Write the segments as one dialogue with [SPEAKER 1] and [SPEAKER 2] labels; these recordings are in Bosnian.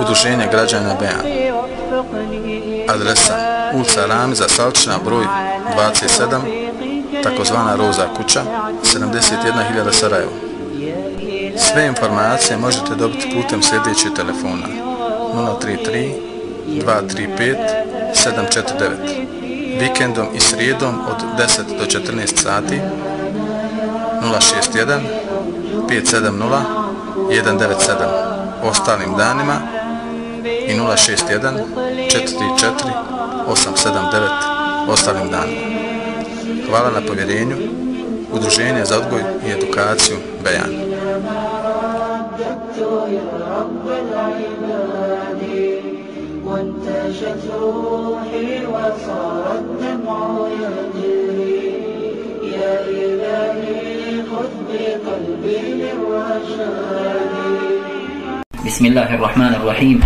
[SPEAKER 1] Udruženje građana Bejan. Adresa ulica Ramiza Salčina, broj 27, takozvana Roza kuća, 71.000 Sarajevo. Sve informacije možete dobiti putem sljedećeg telefona 033 235 749 vikendom i srijedom od 10 do 14 sati 061 570 197 ostalim danima i 061 44 879 ostalim danima. Hvala na povjerenju Udruženje za odgoj i edukaciju Bejan. وانتشت روحي وصار الدمع يجري يا إلهي خذ بقلبي للرشاد
[SPEAKER 2] بسم الله الرحمن الرحيم.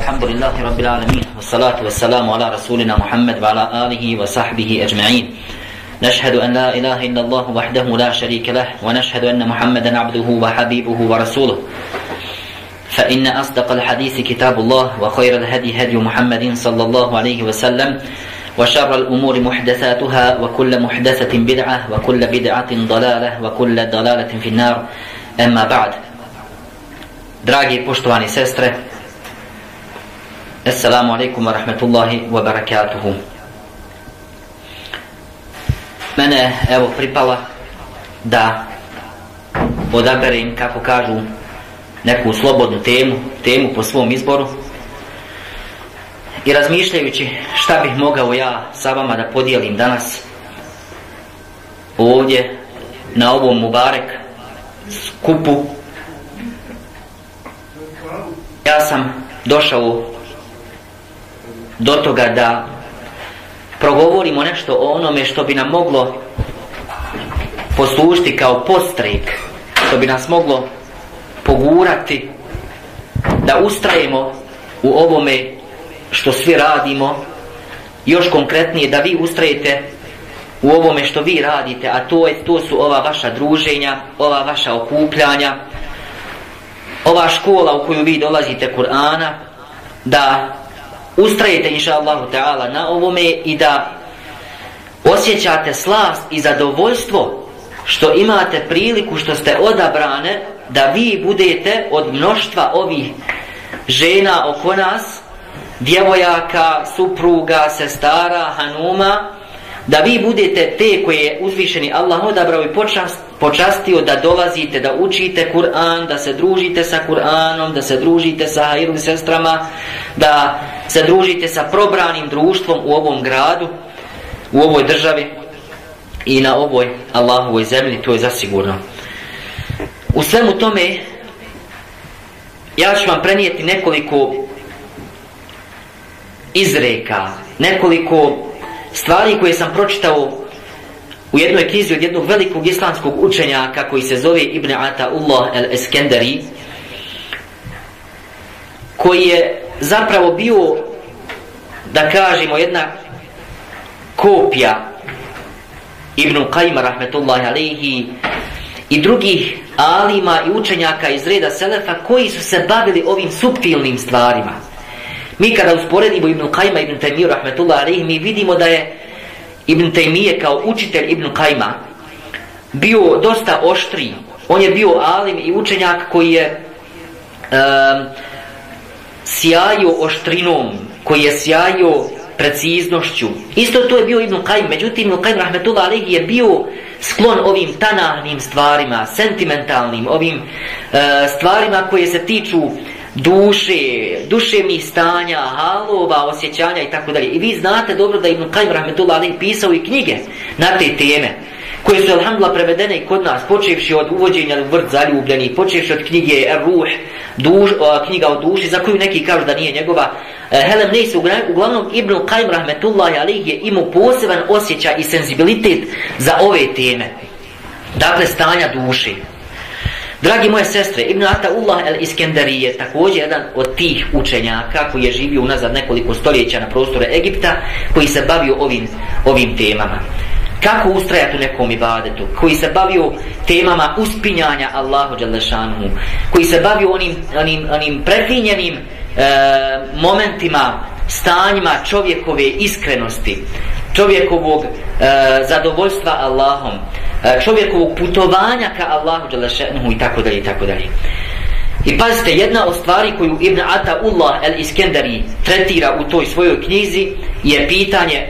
[SPEAKER 2] الحمد لله رب العالمين والصلاة والسلام على رسولنا محمد وعلى آله وصحبه أجمعين. نشهد أن لا إله إلا الله وحده لا شريك له ونشهد أن محمدا عبده وحبيبه ورسوله. فإن أصدق الحديث كتاب الله وخير الهدي هدي محمد صلى الله عليه وسلم وشر الأمور محدثاتها وكل محدثة بدعة وكل بدعة ضلالة وكل ضلالة في النار. أما بعد Dragi poštovani sestre, Assalamu alaikum wa rahmatullahi wa barakatuhu. Mene evo pripala da odaberem, kako kažu, neku slobodnu temu, temu po svom izboru. I razmišljajući šta bih mogao ja sa vama da podijelim danas ovdje na ovom Mubarek skupu ja sam došao do toga da progovorimo nešto o onome što bi nam moglo poslužiti kao postrek, što bi nas moglo pogurati da ustrajemo u ovome što svi radimo, još konkretnije da vi ustrajete u ovome što vi radite, a to, je, to su ova vaša druženja, ova vaša okupljanja, ova škola u koju vi dolazite Kur'ana, da ustrajete inša Allahu ta'ala na ovome i da osjećate slast i zadovoljstvo što imate priliku što ste odabrane da vi budete od mnoštva ovih žena oko nas, djevojaka, supruga, sestara, hanuma, da vi budete te koje je uzvišeni Allah odabrao i počast, počastio da dolazite, da učite Kur'an, da se družite sa Kur'anom, da se družite sa hajirnim sestrama, da se družite sa probranim društvom u ovom gradu, u ovoj državi i na ovoj Allahovoj zemlji, to je zasigurno. U svemu tome, ja ću vam prenijeti nekoliko izreka, nekoliko stvari koje sam pročitao u jednoj knjizi od jednog velikog islamskog učenjaka koji se zove Ibn Ata'ullah el-Eskenderi koji je zapravo bio da kažemo jedna kopija Ibn Qajma rahmetullahi alaihi i drugih alima i učenjaka iz reda Selefa koji su se bavili ovim subtilnim stvarima. Mi kada usporedimo Ibn Qajma i Ibn Taymiju rahmetullahi alayhi, mi vidimo da je Ibn Taymije kao učitelj Ibn Qajma bio dosta oštri. On je bio alim i učenjak koji je um, sjajio oštrinom, koji je sjajio preciznošću. Isto to je bio Ibn Qajm, međutim Ibn Qajm rahmetullah Alihi je bio sklon ovim tanahnim stvarima, sentimentalnim, ovim uh, stvarima koje se tiču duše, duševnih stanja, halova, osjećanja i tako dalje. I vi znate dobro da Ibn Qajm rahmetullah ali pisao i knjige na te teme koje su alhamdulillah prevedene i kod nas, počevši od uvođenja u vrt zaljubljeni, počevši od knjige Ruh, duš, o, knjiga o duši, za koju neki kažu da nije njegova. E, Helem Neis, uglavnom Ibn Qajm rahmetullah ali je imao poseban osjećaj i senzibilitet za ove teme. Dakle, stanja duše. Dragi moje sestre, Ibn Ata'ullah el-Iskendari je također jedan od tih učenjaka koji je živio unazad nekoliko stoljeća na prostoru Egipta, koji se bavio ovim, ovim temama. kako ustrajati u nekom ibadetu, koji se bavio temama uspinjanja Allahu Đalešanu, koji se bavio onim, onim, onim prefinjenim e, momentima, stanjima čovjekove iskrenosti, čovjekovog e, zadovoljstva Allahom, e, čovjekovog putovanja ka Allahu Đalešanu i tako dalje i tako dalje. I pazite, jedna od stvari koju Ibn Ata'ullah el-Iskendari tretira u toj svojoj knjizi je pitanje e,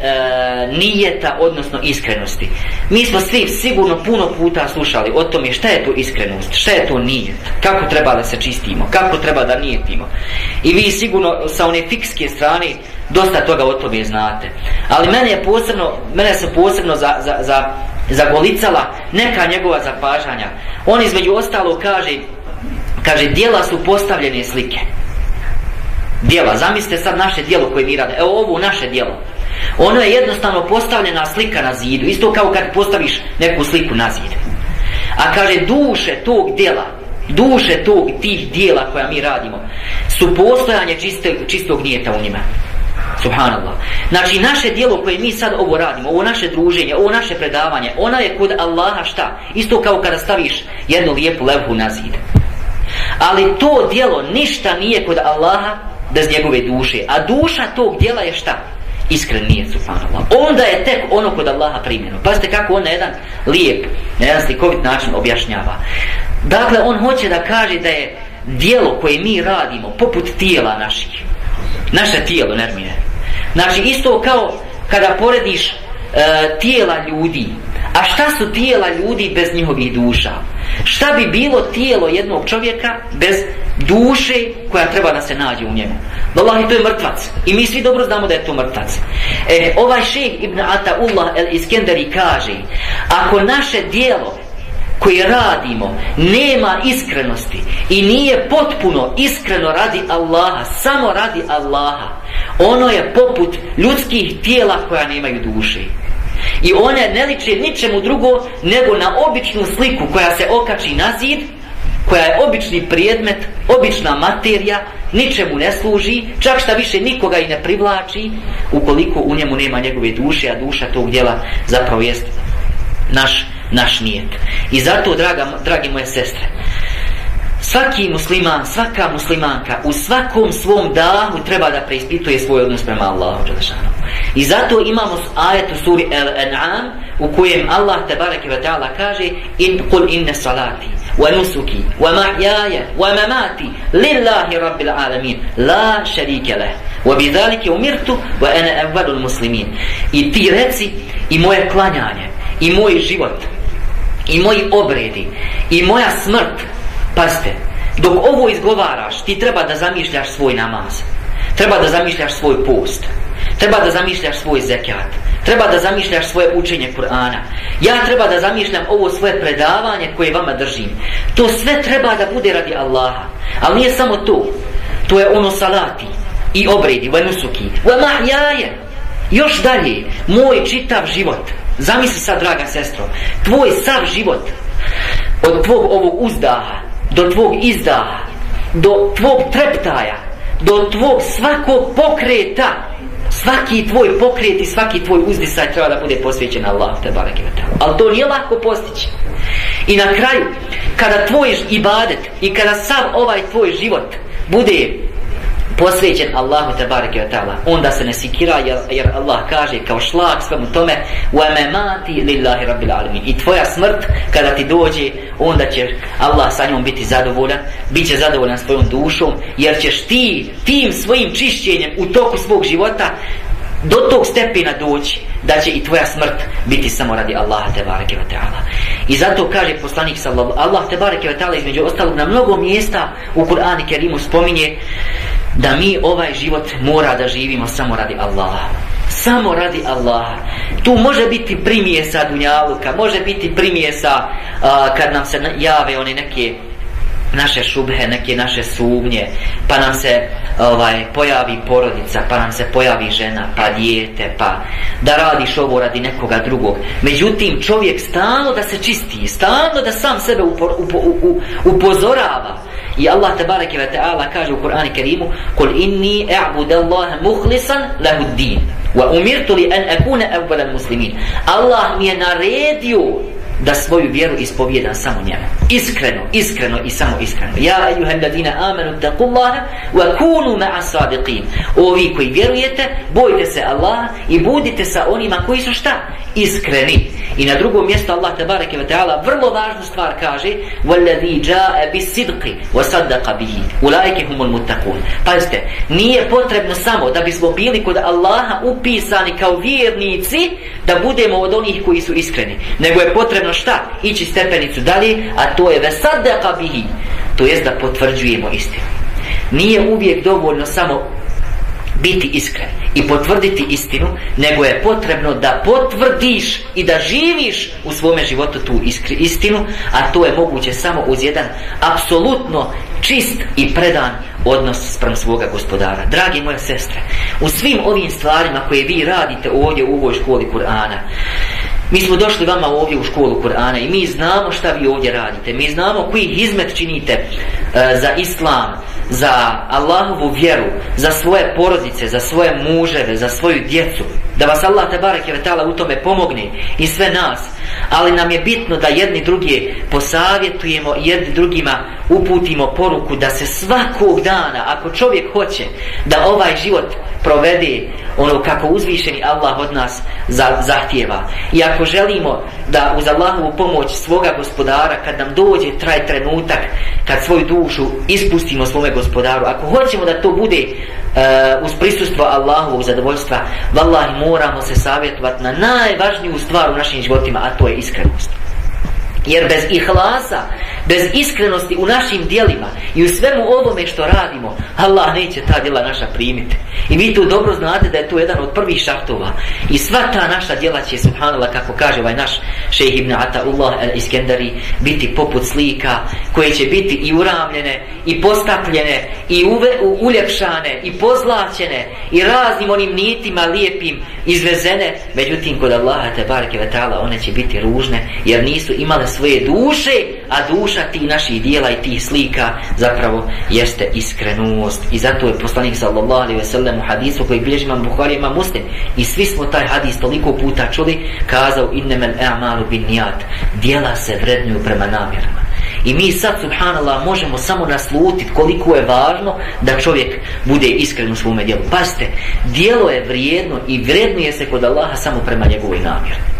[SPEAKER 2] nijeta, odnosno iskrenosti. Mi smo svi sigurno puno puta slušali o tome šta je to iskrenost, šta je to nijet, kako treba da se čistimo, kako treba da nijetimo. I vi sigurno sa one fikske strane dosta toga o tome znate. Ali mene je posebno, mene se posebno za, za, za, zagolicala neka njegova zapažanja. On između ostalo kaže kaže dijela su postavljene slike. Dijela, zamislite sad naše dijelo koje mi rade. Evo ovo naše dijelo. Ono je jednostavno postavljena slika na zidu isto kao kad postaviš neku sliku na zid. A kaže duše tog dijela duše tog tih dijela koja mi radimo su postojanje čiste, čistog nijeta u njima. Subhanallah. Znači naše dijelo koje mi sad ovo radimo, ovo naše druženje, ovo naše predavanje, ona je kod Allaha šta? Isto kao kada staviš jednu lijepu levhu na zid. Ali to dijelo ništa nije kod Allaha bez njegove duše. A duša tog dijela je šta? Iskren nije, subhanallah. Onda je tek ono kod Allaha primjeno. Pazite kako on na jedan lijep, na jedan slikovit način objašnjava. Dakle, on hoće da kaže da je dijelo koje mi radimo poput tijela naših. Naše tijelo, nermine. Znači, isto kao kada porediš e, tijela ljudi. A šta su tijela ljudi bez njihovih duša? Šta bi bilo tijelo jednog čovjeka bez duše koja treba da se nađe u njemu? Wallahi, to je mrtvac. I mi svi dobro znamo da je to mrtvac. E, ovaj šejh Ibn Ataullah el Iskenderi kaže, ako naše dijelo koje radimo nema iskrenosti i nije potpuno iskreno radi Allaha, samo radi Allaha, ono je poput ljudskih tijela koja nemaju duše. I one ne liče ničemu drugo nego na običnu sliku koja se okači na zid, koja je obični prijedmet, obična materija, ničemu ne služi, čak šta više nikoga i ne privlači, ukoliko u njemu nema njegove duše, a duša tog djela zapravo jest naš, naš nijet. I zato, draga, dragi moje sestre, svaki musliman, svaka muslimanka u svakom svom dahu treba da preispituje svoj odnos prema Allahu Đelešanu. I zato imamo ajet u suri Al-An'am u kojem Allah tabaraka wa ta'ala kaže in kul inna salati wa nusuki wa mahyaya wa mamati lillahi rabbil alamin la sharika lah wa bidhalika umirtu wa ana awwalul muslimin i ti reci i moje klanjanje i moj život i moji obredi i moja smrt Pazite, dok ovo izgovaraš, ti treba da zamišljaš svoj namaz. Treba da zamišljaš svoj post. Treba da zamišljaš svoj zekat. Treba da zamišljaš svoje učenje Kur'ana. Ja treba da zamišljam ovo svoje predavanje koje vama držim. To sve treba da bude radi Allaha. Ali nije samo to. To je ono salati i obredi, vanusuki. ve mahjaje. Još dalje, moj čitav život. Zamisli sad, draga sestro, tvoj sav život od tvog ovog uzdaha do tvog izdaha, do tvog treptaja, do tvog svakog pokreta, svaki tvoj pokret i svaki tvoj uzdisaj treba da bude posvećen Allah, te barake Ali to nije lako postići. I na kraju, kada tvoj ibadet i kada sav ovaj tvoj život bude posvećen Allahu te bareke ve taala onda se ne sikira jer, jer Allah kaže kao šlag svemu tome wa mamati lillahi rabbil alamin i tvoja smrt kada ti dođe onda će Allah sa njom biti zadovoljan biće zadovoljan svojom dušom jer ćeš ti tim svojim čišćenjem u toku svog života do tog stepena doći da će i tvoja smrt biti samo radi Allaha te bareke ve taala. I zato kaže poslanik sallallahu Allah te bareke ve taala između ostalog na mnogo mjesta u Kur'anu Kerimu spominje da mi ovaj život mora da živimo samo radi Allaha. Samo radi Allaha. Tu može biti primije sa dunjaluka, može biti primije sa uh, kad nam se jave one neke naše šubhe, neke naše sumnje, pa nam se ovaj pojavi porodica, pa nam se pojavi žena, pa dijete, pa da radiš ovo radi nekoga drugog. Međutim, čovjek stalno da se čisti, stalno da sam sebe upor, upo, u, upozorava. I Allah tabaraka ve ta'ala kaže u Kur'anu Kerimu: "Kul inni a'budu Allaha mukhlishan lahu din." Wa umirtu li an akuna awwalal muslimin. Allah mi je naredio da svoju vjeru ispovijedam samo njemu iskreno, iskreno i samo iskreno. Ja ayyuhal ladina amanu taqullaha wa kunu ma'as sadiqin. Ovi koji vjerujete, bojte se Allaha i budite sa onima koji su šta? Iskreni. I na drugom mjestu Allah te bareke ve taala vrlo važnu stvar kaže: "Wallazi jaa bis sidqi wa saddaqa bihi, ulaihi humul muttaqun." Pa jeste, nije potrebno samo da bismo bili kod Allaha upisani kao vjernici da budemo od onih koji su iskreni, nego je potrebno šta? Ići stepenicu dalje, a to je vesadaka bihi. To jest da potvrđujemo istinu. Nije uvijek dovoljno samo biti iskren i potvrditi istinu nego je potrebno da potvrdiš i da živiš u svome životu tu iskri, istinu a to je moguće samo uz jedan apsolutno čist i predan odnos sprem svoga gospodara. Dragi moje sestre u svim ovim stvarima koje vi radite ovdje u ovoj školi Kur'ana Mi smo došli vama ovdje u školu Kur'ana i mi znamo šta vi ovdje radite. Mi znamo koji izmet činite e, za islam, za Allahovu vjeru, za svoje porodice, za svoje muževe, za svoju djecu. Da vas Allah te barek je u tome pomogne i sve nas. Ali nam je bitno da jedni drugi posavjetujemo i jedni drugima uputimo poruku da se svakog dana, ako čovjek hoće da ovaj život provede ono kako uzvišeni Allah od nas zahtjeva. I ako želimo da uz Allahovu pomoć svoga gospodara, kad nam dođe traj trenutak, kad svoju dušu ispustimo svome gospodaru, ako hoćemo da to bude uh, uz prisustvo Allahovog zadovoljstva, vallahi moramo se savjetovati na najvažniju stvar u našim životima, a to je iskrenost. Jer bez ihlasa, bez iskrenosti u našim dijelima i u svemu ovome što radimo, Allah neće ta djela naša primiti. I vi tu dobro znate da je to jedan od prvih šartova. I sva ta naša djela će, subhanallah, kako kaže ovaj naš šejh ibn Ata'ullah al-Iskendari, biti poput slika koje će biti i uramljene, i postapljene, i uve, u, uljepšane, i pozlaćene, i raznim onim nitima lijepim izvezene. Međutim, kod Allaha te barke vetala, one će biti ružne, jer nisu imale svoje duše, a duša ti naših dijela i tih slika zapravo jeste iskrenost. I zato je poslanik sallallahu alaihi ve sellem u hadisu koji bilježi imam Bukhari imam muslim i svi smo taj hadis toliko puta čuli kazao innemel e'malu bin nijat dijela se vrednuju prema namjerama. I mi sad subhanallah možemo samo naslutiti koliko je važno da čovjek bude iskren u svome dijelu. Pazite, dijelo je vrijedno i vrednije se kod Allaha samo prema njegovoj namjeri.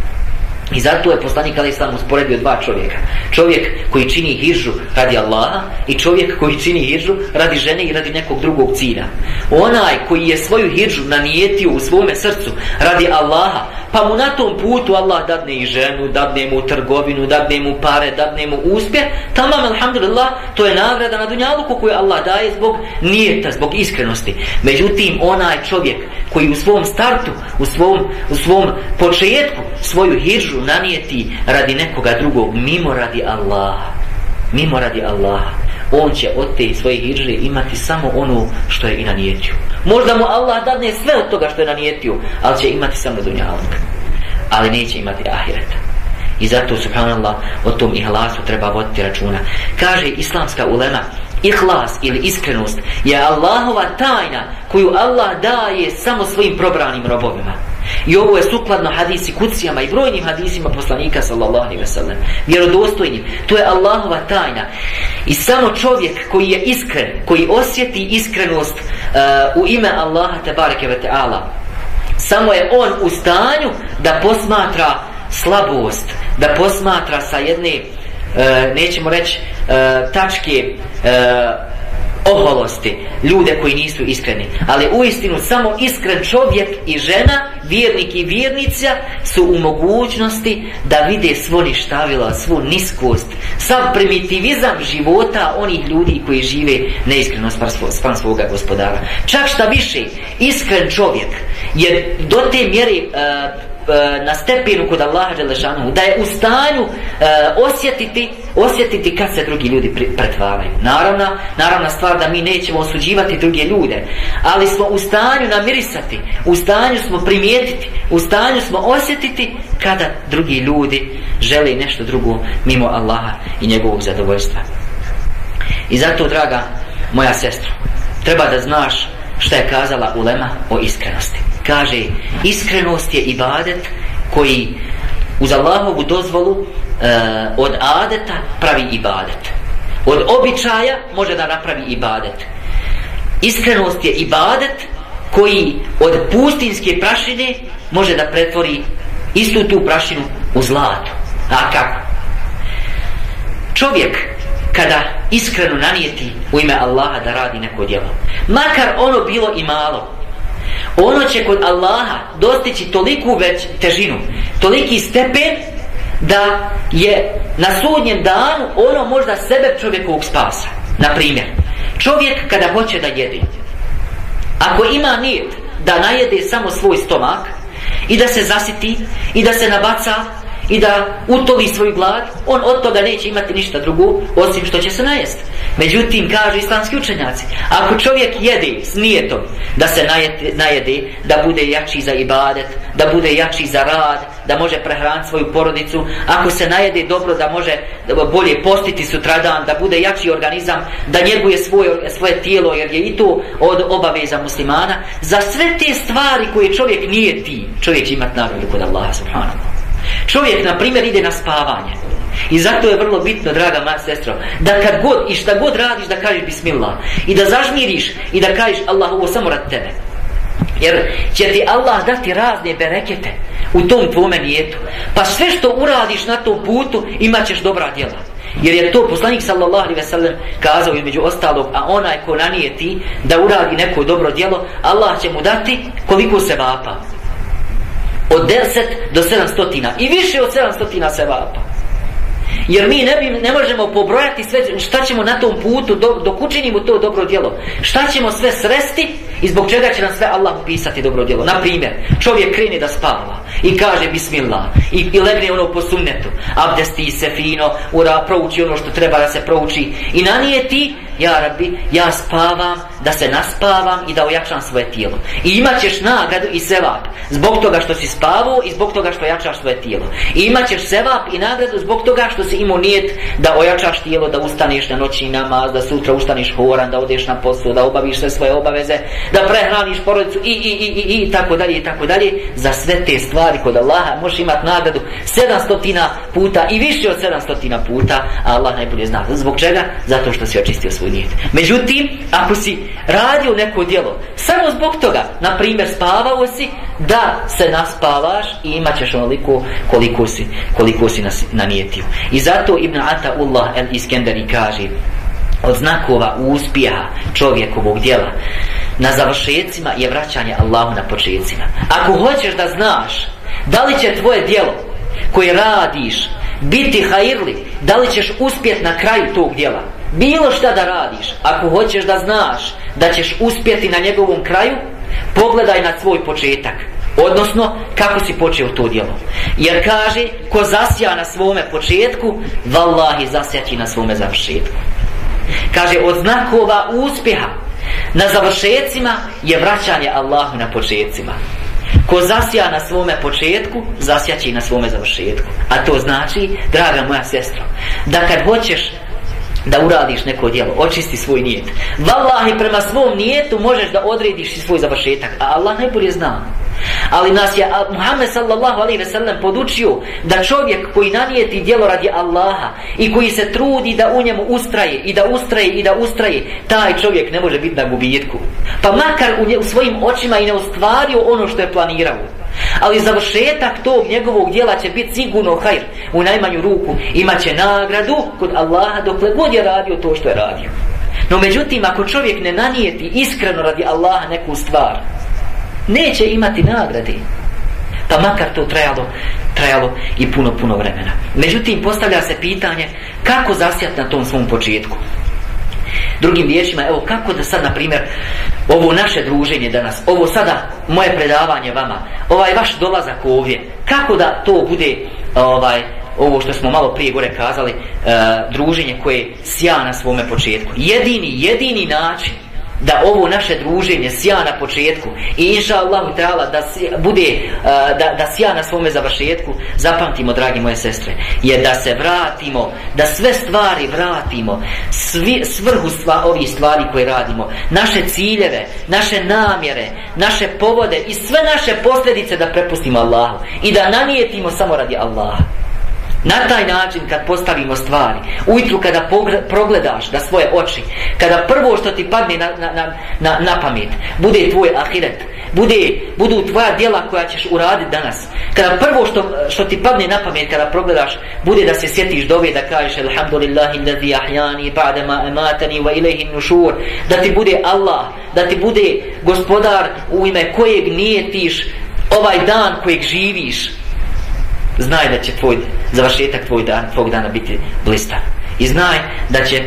[SPEAKER 2] I zato je poslanik Ali Islam usporedio dva čovjeka. Čovjek koji čini hižu radi Allaha i čovjek koji čini hižu radi žene i radi nekog drugog cilja. Onaj koji je svoju hižu nanijetio u svome srcu radi Allaha, pa mu na tom putu Allah dadne i ženu, dadne mu trgovinu, dadne mu pare, dadne mu uspjeh, tamam, alhamdulillah, to je nagrada na dunjaluku koju Allah daje zbog nijeta, zbog iskrenosti. Međutim, onaj čovjek koji u svom startu, u svom, u svom početku svoju hižu hižu nanijeti radi nekoga drugog, mimo radi Allaha. Mimo radi Allaha. On će od te svoje hiže imati samo ono što je i nanijetio. Možda mu Allah dadne sve od toga što je nanijetio, ali će imati samo dunjalog. Ali neće imati ahireta. I zato, subhanallah, o tom ihlasu treba voditi računa. Kaže islamska ulema, ihlas ili iskrenost je Allahova tajna koju Allah daje samo svojim probranim robovima. I ovo je sukladno hadisi kucijama i brojnim hadisima poslanika sallallahu alaihi ve sellem. Vjerodostojnim. To je Allahova tajna. I samo čovjek koji je iskren, koji osjeti iskrenost uh, u ime Allaha tebareke ve ta'ala, samo je on u stanju da posmatra slabost, da posmatra sa jedne, uh, nećemo reći, uh, tačke uh, oholosti ljude koji nisu iskreni. Ali u istinu samo iskren čovjek i žena vjernik i vjernica su u mogućnosti da vide svo ništavila svu niskost sav primitivizam života onih ljudi koji žive neiskreno span svoga gospodara. Čak šta više iskren čovjek je do te mjere uh, E, na stepenu kod Allaha Đelešanu, da je u stanju e, osjetiti, osjetiti kad se drugi ljudi pretvaraju. Naravno, naravna stvar da mi nećemo osuđivati druge ljude, ali smo u stanju namirisati, u stanju smo primijetiti, u stanju smo osjetiti kada drugi ljudi žele nešto drugo mimo Allaha i njegovog zadovoljstva. I zato, draga moja sestra, treba da znaš šta je kazala Ulema o iskrenosti kaže iskrenost je ibadet koji uz Allahovu dozvolu e, od adeta pravi ibadet. Od običaja može da napravi ibadet. Iskrenost je ibadet koji od pustinske prašine može da pretvori istu tu prašinu u zlato. A kako? Čovjek kada iskreno nanijeti u ime Allaha da radi neko djelo makar ono bilo i malo ono će kod Allaha dostići toliku već težinu toliki stepen da je na sudnjem danu ono možda sebe čovjekovog spasa. Na primjer čovjek kada hoće da jede ako ima nijet da najede samo svoj stomak i da se zasiti i da se nabaca i da utoli svoj glad, on od toga neće imati ništa drugo, osim što će se najesti. Međutim, kažu islamski učenjaci, ako čovjek jede s nijetom da se najede, najede, da bude jači za ibadet, da bude jači za rad, da može prehraniti svoju porodicu, ako se najede dobro da može bolje postiti sutradan, da bude jači organizam, da njeguje svoje, svoje tijelo, jer je i to od obaveza muslimana, za sve te stvari koje čovjek nije ti, čovjek će imati nagradu kod Allaha subhanahu. Čovjek, na primjer, ide na spavanje. I zato je vrlo bitno, draga moja sestro, da kad god i šta god radiš, da kažeš bismillah. I da zažmiriš i da kažeš Allah, ovo samo rad tebe. Jer će ti Allah dati razne berekete u tom tvome nijetu. Pa sve što uradiš na tom putu, imat ćeš dobra djela. Jer je to poslanik sallallahu alaihi ve sellem kazao između ostalog, a onaj ko nanijeti da uradi neko dobro djelo, Allah će mu dati koliko se vapa od 10 do 700 i više od 700 sevapa. Jer mi ne, bi, ne možemo pobrojati sve šta ćemo na tom putu do, dok učinimo to dobro djelo. Šta ćemo sve sresti i zbog čega će nam sve Allah upisati dobro djelo. Na primjer čovjek krene da spava i kaže bismillah i, i legne ono po sunnetu. Abdesti se fino ura, prouči ono što treba da se prouči. I nanije ti ja rabbi, ja spavam, da se naspavam i da ojačam svoje tijelo. I imat ćeš nagradu i sevap zbog toga što si spavao i zbog toga što jačaš svoje tijelo. I imat ćeš sevap i nagradu zbog toga što si imao nijet da ojačaš tijelo, da ustaneš na noći namaz, da sutra ustaneš horan, da odeš na poslu, da obaviš sve svoje obaveze, da prehraniš porodicu i, i, i, i, i tako dalje i tako dalje. Za sve te stvari kod Allaha možeš imati nagradu 700 puta i više od 700 puta, a Allah najbolje zna. Zbog čega? Zato što si očistio svoj nijet. Međutim, ako si radio neko djelo, samo zbog toga, na primjer, spavao si, da se naspavaš i imat ćeš onoliko koliko si, koliko si nanijetio. I zato Ibn Ata'ullah el-Iskenderi kaže, od znakova uspjeha čovjekovog djela na završecima je vraćanje Allahu na početcima. Ako hoćeš da znaš da li će tvoje djelo koje radiš biti hajirli, da li ćeš uspjeti na kraju tog djela, bilo šta da radiš, ako hoćeš da znaš da ćeš uspjeti na njegovom kraju, pogledaj na svoj početak. Odnosno, kako si počeo to djelo. Jer kaže, ko zasja na svome početku, vallahi zasjaći na svome završetku. Kaže, od znakova uspjeha na završecima je vraćanje Allahu na početcima. Ko zasija na svome početku, zasjaći na svome završetku. A to znači, draga moja sestro, da kad hoćeš da uradiš neko djelo, očisti svoj nijet. Wallahi, prema svom nijetu možeš da odrediš i svoj završetak, a Allah najbolje zna. Ali nas je Muhammed sallallahu alaihi ve sellem podučio da čovjek koji nanijeti djelo radi Allaha i koji se trudi da u njemu ustraje i da ustraje i da ustraje, taj čovjek ne može biti na gubitku. Pa makar u, nje, u svojim očima i ne ostvario ono što je planirao. Ali završetak tog njegovog djela će biti sigurno hajr u najmanju ruku. Imaće nagradu kod Allaha dokle god je radio to što je radio. No međutim, ako čovjek ne nanijeti iskreno radi Allaha neku stvar, neće imati nagrade. Pa makar to trajalo, trajalo i puno, puno vremena. Međutim, postavlja se pitanje kako zasjati na tom svom početku. Drugim riječima, evo kako da sad, na primjer, ovo naše druženje danas, ovo sada moje predavanje vama, ovaj vaš dolazak ovdje, kako da to bude ovaj ovo što smo malo prije gore kazali, uh, druženje koje sja na svome početku. Jedini, jedini način da ovo naše druženje sja na početku. I inša Allah da bude eh, da, da sja na svome završetku zapamtimo dragi moje sestre je da se vratimo da sve stvari vratimo svi, svrhu sva, ovih stvari koje radimo naše ciljeve, naše namjere naše povode i sve naše posljedice da prepustimo Allahu i da nanijetimo samo radi Allaha. Na taj način kad postavimo stvari, ujutru kada progledaš da svoje oči, kada prvo što ti padne na, na, na, na, na pamet, bude tvoj ahiret, bude, budu tvoja djela koja ćeš uraditi danas, kada prvo što, što ti padne na pamet kada progledaš, bude da se sjetiš dove da kažeš Alhamdulillahi ladhi ahjani ba'dama amatani wa ilaihi nušur, da ti bude Allah, da ti bude gospodar u ime kojeg nijetiš ovaj dan kojeg živiš, znaj da će tvoj završetak tvoj dan, tvog dana biti blistan. I znaj da će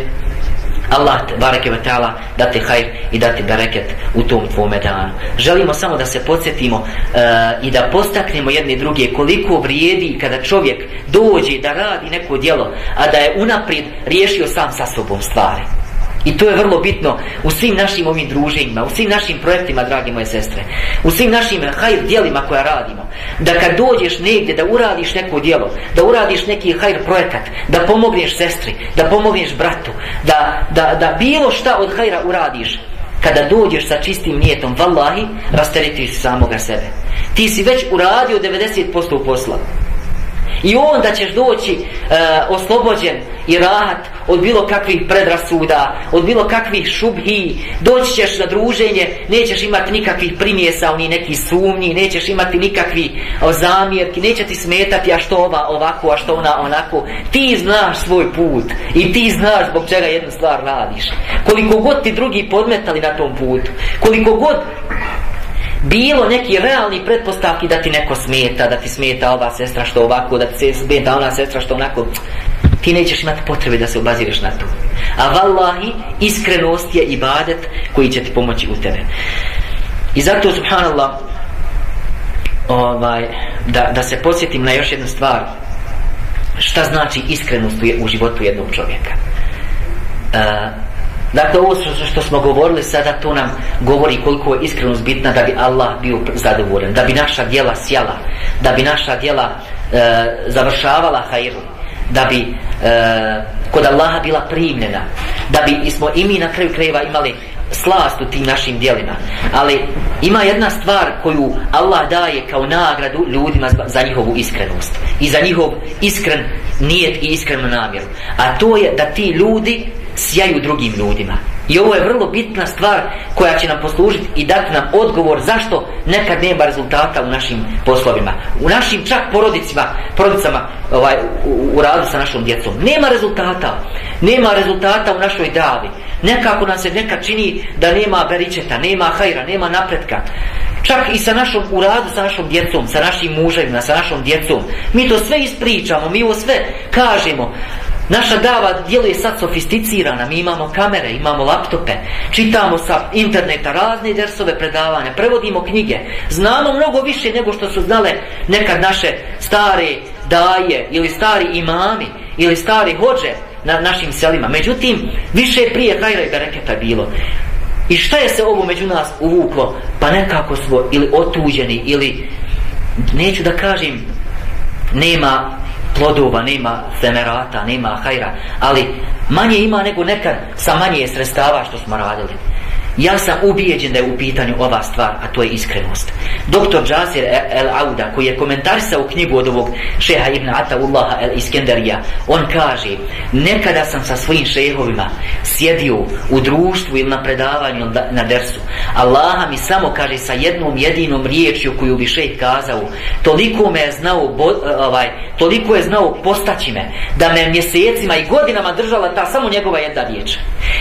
[SPEAKER 2] Allah bareke ve taala dati hajr i dati bereket u tom tvome danu. Želimo samo da se podsjetimo e, i da postaknemo jedni druge koliko vrijedi kada čovjek dođe da radi neko djelo, a da je unaprijed riješio sam sa sobom stvari. I to je vrlo bitno u svim našim ovim druženjima, u svim našim projektima, dragi moje sestre, u svim našim hajr dijelima koja radimo. Da kad dođeš negdje da uradiš neko dijelo, da uradiš neki hajr projekat, da pomogneš sestri, da pomogneš bratu, da, da, da bilo šta od hajra uradiš, kada dođeš sa čistim nijetom, vallahi, rasteritiš samoga sebe. Ti si već uradio 90% posla. I onda ćeš doći e, oslobođen i rahat od bilo kakvih predrasuda, od bilo kakvih šubhi, doći ćeš na druženje, nećeš imati nikakvih primjesa, ni neki sumnji, nećeš imati nikakvi zamjerki, neće ti smetati a što ova ovako, a što ona onako. Ti znaš svoj put i ti znaš zbog čega jednu stvar radiš. Koliko god ti drugi podmetali na tom putu, koliko god bilo neki realni pretpostavki da ti neko smeta, da ti smeta ova sestra što ovako, da ti se smeta ona sestra što onako, ti nećeš imati potrebe da se obaziriš na to. A vallahi, iskrenost je ibadet koji će ti pomoći u tebe. I zato, subhanallah, ovaj, da, da se posjetim na još jednu stvar, šta znači iskrenost u životu jednog čovjeka. Uh, Dakle, ovo što, što smo govorili sada, to nam govori koliko je iskrenost bitna da bi Allah bio zadovoljen, da bi naša djela sjela, da bi naša djela e, završavala hajru, da bi e, kod Allaha bila primljena, da bi smo i mi na kraju krajeva imali slast u tim našim djelima. Ali ima jedna stvar koju Allah daje kao nagradu ljudima za njihovu iskrenost i za njihov iskren nijet i iskrenu namjeru. A to je da ti ljudi sjaju drugim ljudima. I ovo je vrlo bitna stvar koja će nam poslužiti i dati nam odgovor zašto nekad nema rezultata u našim poslovima. U našim čak porodicima, porodicama ovaj, u, u radu sa našom djecom. Nema rezultata. Nema rezultata u našoj davi. Nekako nam se neka čini da nema beričeta, nema hajra, nema napretka. Čak i sa našom u radu sa našom djecom, sa našim muževima, sa našom djecom. Mi to sve ispričamo, mi ovo sve kažemo. Naša dava djeluje sad sofisticirana, mi imamo kamere, imamo laptope, čitamo sa interneta razne dersove predavanja, prevodimo knjige, znamo mnogo više nego što su znale nekad naše stare daje ili stari imami ili stari hođe na našim selima. Međutim, više prije hajra i bereketa bilo. I šta je se ovo među nas uvuklo? Pa nekako smo ili otuđeni ili, neću da kažem, nema plodova, nema semerata, nema hajra, ali manje ima nego nekad sa manje sredstava što smo radili. Ja sam ubijeđen da je u pitanju ova stvar, a to je iskrenost. Doktor Džasir e- El Auda, koji je komentarisao knjigu od ovog šeha Ibn Ataullaha El Iskenderija, on kaže, nekada sam sa svojim šehovima sjedio u društvu ili na predavanju na dersu. Allah mi samo kaže sa jednom jedinom riječju koju bi šeh kazao, toliko me je znao, bo, e, ovaj, toliko je znao postaći me, da me mjesecima i godinama držala ta samo njegova jedna riječ.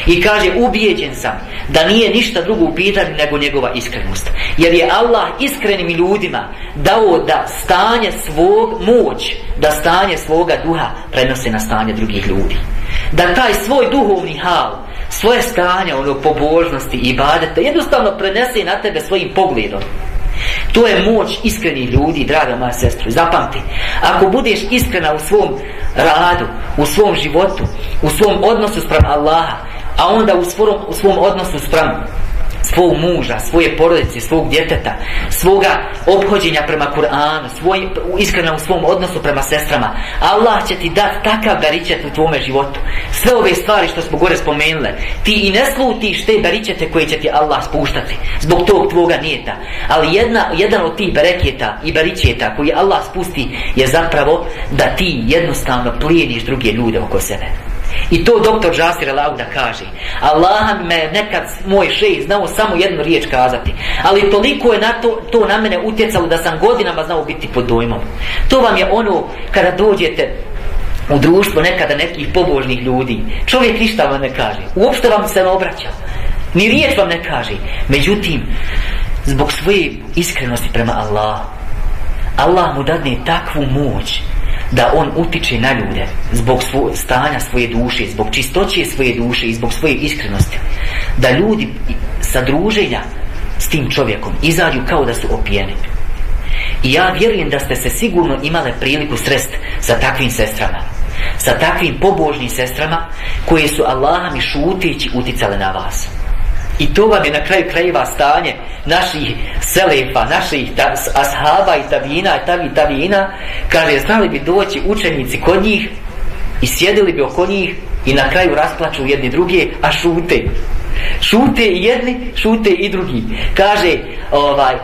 [SPEAKER 2] I kaže, ubijeđen sam da nije nije ništa drugo u pitanju nego njegova iskrenost. Jer je Allah iskrenim ljudima dao da stanje svog moć, da stanje svoga duha prenose na stanje drugih ljudi. Da taj svoj duhovni hal, svoje stanje, ono pobožnosti i badete, jednostavno prenese na tebe svojim pogledom. To je moć iskrenih ljudi, draga moja sestra. Zapamti, ako budeš iskrena u svom radu, u svom životu, u svom odnosu sprem Allaha, a onda u svom, u svom odnosu sprem svog muža, svoje porodice, svog djeteta, svoga obhođenja prema Kur'anu, svoj, iskreno u svom odnosu prema sestrama. Allah će ti dati takav beričet u tvome životu. Sve ove stvari što smo gore spomenule, ti i ne slutiš te beričete koje će ti Allah spuštati zbog tog tvoga nijeta. Ali jedna, jedan od tih bereketa i beričeta koji Allah spusti je zapravo da ti jednostavno plijeniš druge ljude oko sebe. I to doktor Jasir Lauda kaže. Allah me nekad moj šej znao samo jednu riječ kazati. Ali toliko je na to, to na mene utjecalo da sam godinama znao biti pod dojmom. To vam je ono kada dođete u društvo nekada nekih pobožnih ljudi. Čovjek ništa vam ne kaže. Uopšte vam se ne obraća. Ni riječ vam ne kaže. Međutim, zbog svoje iskrenosti prema Allahu, Allah mu dadne takvu moć da on utiče na ljude zbog svo, stanja svoje duše, zbog čistoće svoje duše i zbog svoje iskrenosti, da ljudi sa druženja s tim čovjekom izađu kao da su opijeni. I ja vjerujem da ste se sigurno imale priliku srest sa takvim sestrama, sa takvim pobožnim sestrama koje su Allaha mi šutići uticale na vas. I to vam je na kraju krajeva stanje naših selefa, naših ta, ashaba i tavina i tabi tabina, kaže, znali bi doći učenici kod njih i sjedili bi oko njih i na kraju rasplaču jedni druge, a šute. Šute i jedni, šute i drugi. Kaže, ovaj,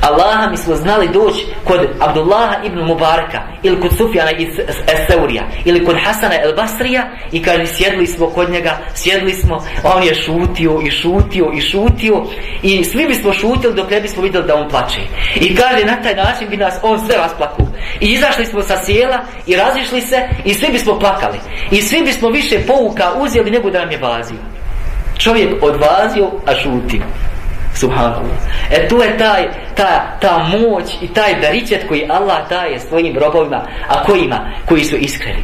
[SPEAKER 2] Allaha mi smo znali doći kod Abdullaha ibn Mubaraka ili kod Sufjana iz Eseurija ili kod Hasana el Basrija i kaže sjedli smo kod njega, sjedli smo on je šutio i šutio i šutio i svi bismo šutili dok ne bismo vidjeli da on plače. I kaže na taj način bi nas on sve rasplaku i izašli smo sa sjela i razišli se i svi bismo plakali. I svi bismo više pouka uzeli nego da nam je vazio. Čovjek odvazio a šutio. Subhanallah. E tu je taj, ta, ta moć i taj daričet koji Allah daje svojim robovima, a kojima? Koji su iskreni.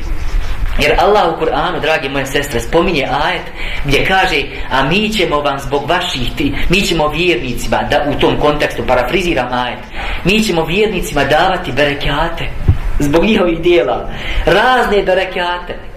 [SPEAKER 2] Jer Allah u Kur'anu, dragi moje sestre, spominje ajet gdje kaže a mi ćemo vam zbog vaših, ti, mi ćemo vjernicima, da u tom kontekstu parafriziram ajet, mi ćemo vjernicima davati berekate zbog njihovih dijela, razne berekate.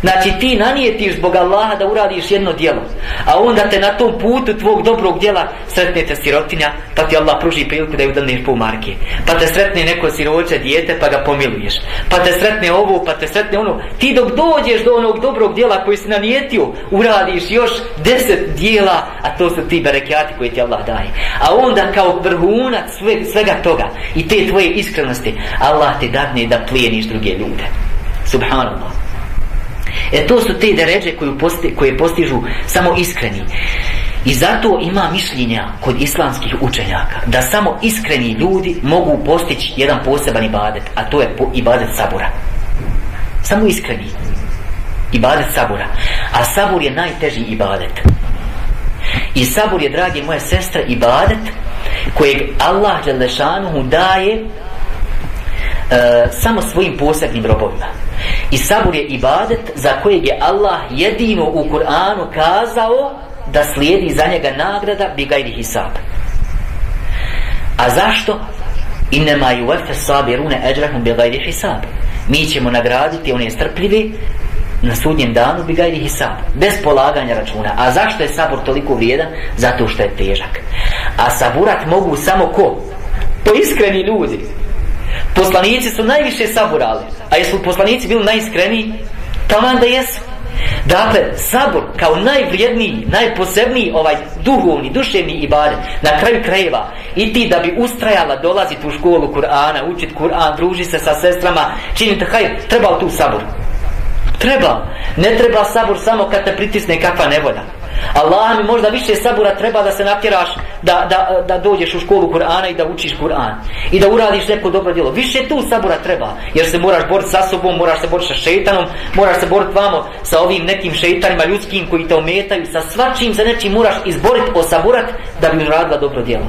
[SPEAKER 2] Znači ti nanijetiš zbog Allaha da uradiš jedno djelo A onda te na tom putu tvog dobrog djela Sretnete sirotinja Pa ti Allah pruži priliku da ju daneš po marke. Pa te sretne neko siroće dijete Pa ga pomiluješ. Pa te sretne ovo Pa te sretne ono. Ti dok dođeš do onog dobrog djela koji si nanijetio Uradiš još deset djela A to su ti berekati koje ti Allah daje. A onda kao vrhunac sve, svega toga I te tvoje iskrenosti Allah ti dadne da plijeniš druge ljude. Subhanallah. E to su te deređe koje, posti, koje postižu samo iskreni. I zato ima mišljenja kod islamskih učenjaka da samo iskreni ljudi mogu postići jedan poseban ibadet, a to je ibadet sabura. Samo iskreni. Ibadet sabura. A sabur je najteži ibadet. I sabur je, dragi moje sestre, ibadet kojeg Allah Đelešanuhu daje e, samo svojim posebnim robovima. I sabur je ibadet za kojeg je Allah jedino u Kur'anu kazao da slijedi za njega nagrada bi gajri hisab. A zašto? Inema ju efe sabirune eđrahum bi gajri hisab. Mi ćemo nagraditi one strpljivi na sudnjem danu bi gajri hisab. Bez polaganja računa. A zašto je sabor toliko vrijedan? Zato što je težak. A saburat mogu samo ko? To iskreni ljudi. Poslanici su najviše saburali. A jesu poslanici bili najiskreniji? Taman da jesu. Dakle, sabor kao najvrijedniji, najposebniji ovaj duhovni, duševni ibadet na kraju krajeva i ti da bi ustrajala dolaziti u školu Kur'ana, učiti Kur'an, druži se sa sestrama, činite haj, treba tu sabor. Treba. Ne treba sabor samo kad te pritisne kakva nevolja. Allah mi možda više sabura treba da se natjeraš da, da, da dođeš u školu Kur'ana i da učiš Kur'an i da uradiš neko dobro djelo. Više tu sabura treba jer se moraš boriti sa sobom, moraš se boriti sa šeitanom, moraš se boriti vamo sa ovim nekim šeitanima ljudskim koji te ometaju, sa svačim se nečim moraš izboriti, osaburat da bi uradila dobro djelo.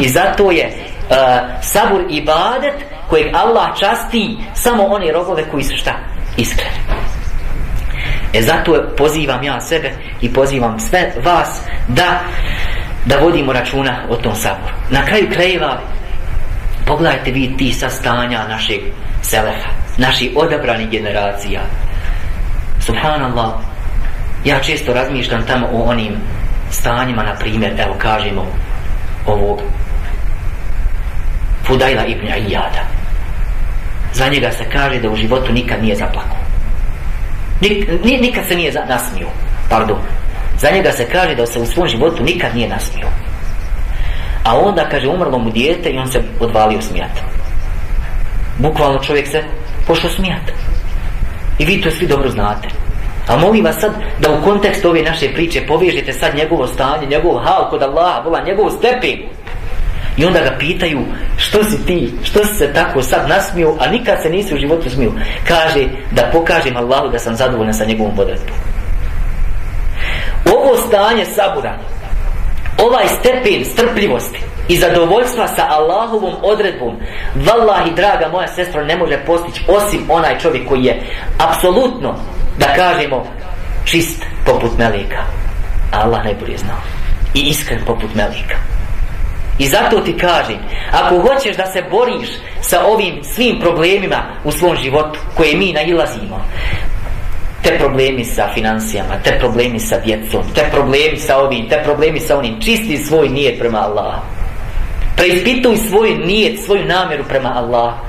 [SPEAKER 2] I zato je uh, sabur ibadet kojeg Allah časti samo one robove koji su šta? Iskreni. E zato pozivam ja sebe i pozivam sve vas da da vodimo računa o tom saboru. Na kraju krajeva pogledajte vi ti sastanja našeg selefa, naših odabranih generacija. Subhanallah, Ja često razmišljam tamo o onim stanjima, na primjer, evo kažemo, ovog Fudajla ibn Iyada. Za njega se kaže da u životu nikad nije zaplakao. Nik, nikad se nije nasmio. Pardon. Za njega se kaže da se u svom životu nikad nije nasmio. A onda, kaže, umrlo mu dijete i on se odvalio smijat. Bukvalno čovjek se pošao smijat. I vi to svi dobro znate. A molim vas sad da u kontekstu ove naše priče povežete sad njegovo stanje, njegov hal kod Allaha, vola njegov stepen. I onda ga pitaju, što si ti, što si se tako sad nasmio, a nikad se nisi u životu smio. Kaže, da pokažem Allahu da sam zadovoljan sa njegovom podredbom. Ovo stanje sabura, ovaj stepen strpljivosti i zadovoljstva sa Allahovom odredbom, vallahi, draga moja sestra, ne može postići osim onaj čovjek koji je apsolutno, da kažemo, čist poput melika. Allah najbolje znao. I iskren poput melika. I zato ti kažem, ako hoćeš da se boriš sa ovim svim problemima u svom životu koje mi nailazimo, te problemi sa financijama, te problemi sa djecom, te problemi sa ovim, te problemi sa onim, čisti svoj nijet prema Allahu. Preispituj svoj nijet, svoju namjeru prema Allahu.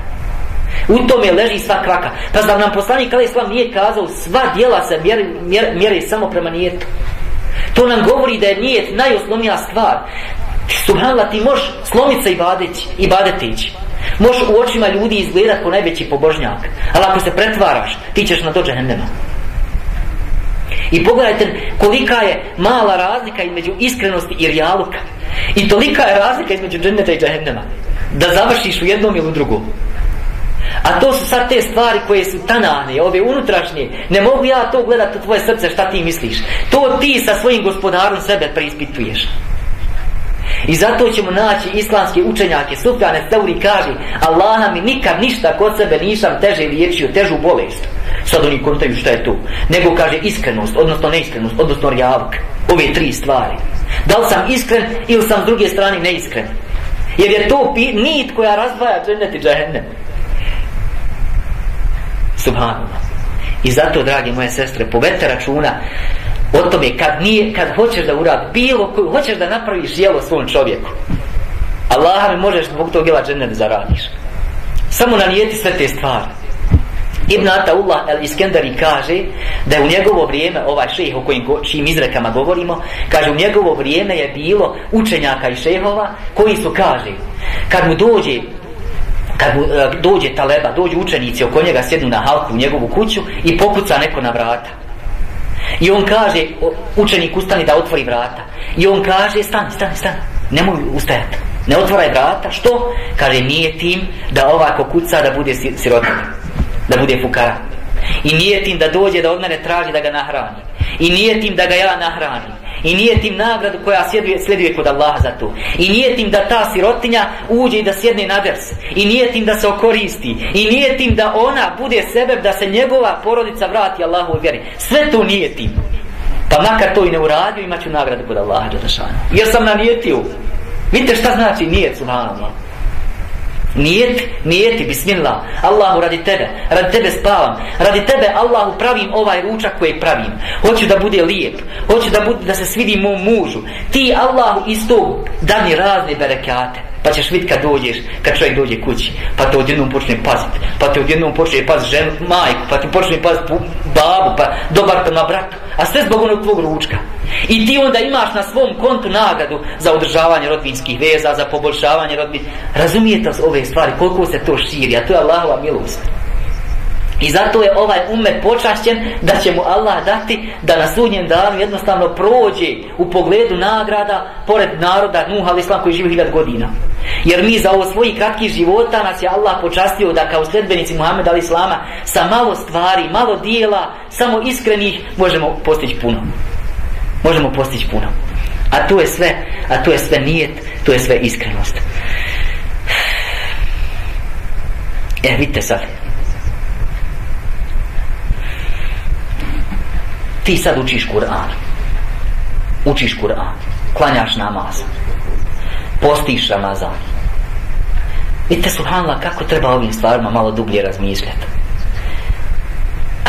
[SPEAKER 2] U tome leži sva kvaka. Pa znam nam poslanik kada Islam nije kazao sva dijela se mjeri, mjeri, mjeri samo prema nijetu. To nam govori da je nijet najosnovnija stvar. Subhanallah, ti možeš slomit se i badeć, i badetići. Možeš u očima ljudi izgledat ko najveći pobožnjak. Ali ako se pretvaraš, ti ćeš na dođe hendema. I pogledajte kolika je mala razlika između iskrenosti i rijaluka. I tolika je razlika između dženneta i džahennema. Da završiš u jednom ili u drugom. A to su sad te stvari koje su tanane, ove unutrašnje. Ne mogu ja to gledati u tvoje srce šta ti misliš. To ti sa svojim gospodarom sebe preispituješ. I zato ćemo naći islamske učenjake. Sufjane Seuri kaže Allaha mi nikad ništa kod sebe nisam teže liječio, težu bolest. Sad oni kontaju šta je to. Nego kaže iskrenost, odnosno neiskrenost, odnosno rjavak. Ove tri stvari. Da li sam iskren ili sam s druge strane neiskren. Jer je to nit koja razdvaja džennet i džahennem. Subhanallah. I zato, dragi moje sestre, povete računa o tome kad nije, kad hoćeš da uradi bilo koju, hoćeš da napraviš jelo svom čovjeku. Allaha mi možeš zbog tog jela džennet zaradiš. Samo nanijeti sve te stvari. Ibn Ataullah el-Iskendari kaže da je u njegovo vrijeme, ovaj šejh o kojim čim izrekama govorimo, kaže u njegovo vrijeme je bilo učenjaka i šehova koji su kaže, kad mu dođe kad mu, e, dođe taleba, dođu učenici oko njega sjednu na halku u njegovu kuću i pokuca neko na vrata. I on kaže, učenik ustani da otvori vrata. I on kaže, stani, stani, stani, nemoj ustajati. Ne otvoraj vrata, što? Kaže, nije tim da ovako kuca da bude sirotan, da bude fukara. I nije tim da dođe da od mene traži da ga nahrani. I nije tim da ga ja nahranim. I nije tim nagradu koja sjeduje, sleduje kod Allaha za to. I nije tim da ta sirotinja uđe i da sjedne na ders. I nije tim da se okoristi. I nije tim da ona bude sebe da se njegova porodica vrati Allahu vjeri. Sve to nije tim. Pa makar to i ne uradio, imaću nagradu kod Allaha. Jer sam nanijetio. Vidite šta znači nijet, subhanallah. Nijet, nijeti, bismillah, Allahu radi tebe, radi tebe spavam, radi tebe Allahu pravim ovaj ručak koji pravim. Hoću da bude lijep, hoću da, bude, da se svidi mom mužu. Ti Allahu isto da mi razne berekate. Pa ćeš vidjeti kad dođeš, kad čovjek dođe kući, pa te odjednom počne paziti, pa te odjednom počne paziti ženu, majku, pa ti počne paziti babu, pa dobar te na brak, a sve zbog onog tvog ručka. I ti onda imaš na svom kontu nagradu za održavanje rodbinskih veza, za poboljšavanje rodbinskih... Razumijete ove stvari, koliko se to širi, a to je Allahova milost. I zato je ovaj umet počašćen da će mu Allah dati da na sudnjem danu jednostavno prođe u pogledu nagrada pored naroda Nuh al-Islam koji živi hiljad godina. Jer mi za ovo svojih kratki života nas je Allah počastio da kao sledbenici Muhammed al-Islama sa malo stvari, malo dijela, samo iskrenih možemo postići puno. Možemo postići puno. A to je sve, a to je sve nijet, to je sve iskrenost. E, vidite sad, ti sad učiš Kur'an učiš Kur'an klanjaš namaz postiš Ramazan vidite subhanallah kako treba ovim stvarima malo dublje razmišljati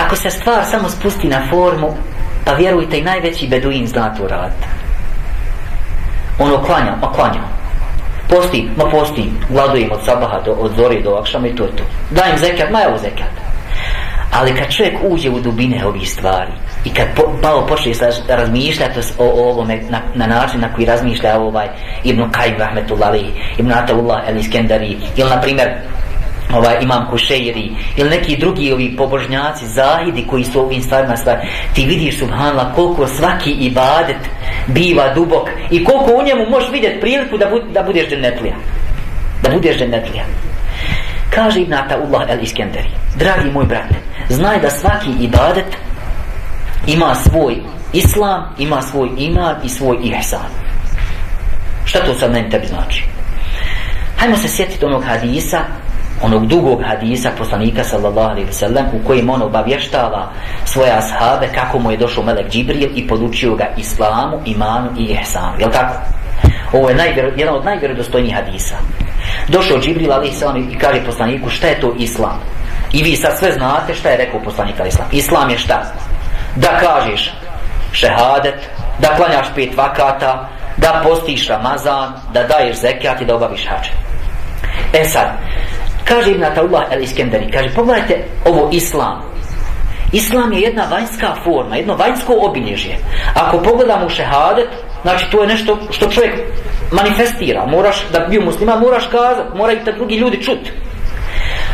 [SPEAKER 2] ako se stvar samo spusti na formu Pa vjerujte i najveći beduin zna to raditi. Ono klanja, ma klanja. Posti, ma posti. Gladujem od sabaha do, od zori do akšama i to je to. Dajem zekat, ma evo zekat. Ali kad čovjek uđe u dubine ovih stvari i kad po, malo počne razmišljati o, o ovome na, na način na koji razmišlja ovaj Ibn Qajim Rahmetullahi, Ibn Ataullah El Iskendari ili na primjer ovaj imam Kušeiri ili neki drugi ovi pobožnjaci zahidi koji su ovim stvarima stvar ti vidiš subhanallah koliko svaki ibadet biva dubok i koliko u njemu možeš vidjeti priliku da, bud, da budeš dženetlija da budeš dženetlija kaže Ibn Ataullah El Iskenderi dragi moj brate znaj da svaki ibadet ima svoj islam, ima svoj iman i svoj ihsan. Šta to sad meni tebi znači? Hajmo se sjetiti onog hadisa, onog dugog hadisa poslanika sallallahu alaihi ve sellem u kojem on obavještava svoje ashabe kako mu je došao Melek Džibril i podučio ga islamu, imanu i ihsanu. Jel tako? Ovo je najvjer, jedan od najvjerodostojnijih hadisa. Došao Džibril alaihi sallam i kaže poslaniku šta je to islam? I vi sad sve znate šta je rekao poslanik alaihi sallam. Islam je šta? Da kažeš šehadet, da klanjaš pet vakata, da postiš Ramazan, da daješ zekat i da obaviš hađe. E sad, kaže Ibn Ataullah el Iskenderi, kaže, pogledajte ovo islam. Islam je jedna vanjska forma, jedno vanjsko obilježje. Ako pogledamo šehadet, znači to je nešto što čovjek manifestira. Moraš, da bio musliman, moraš kazati, moraju te drugi ljudi čuti.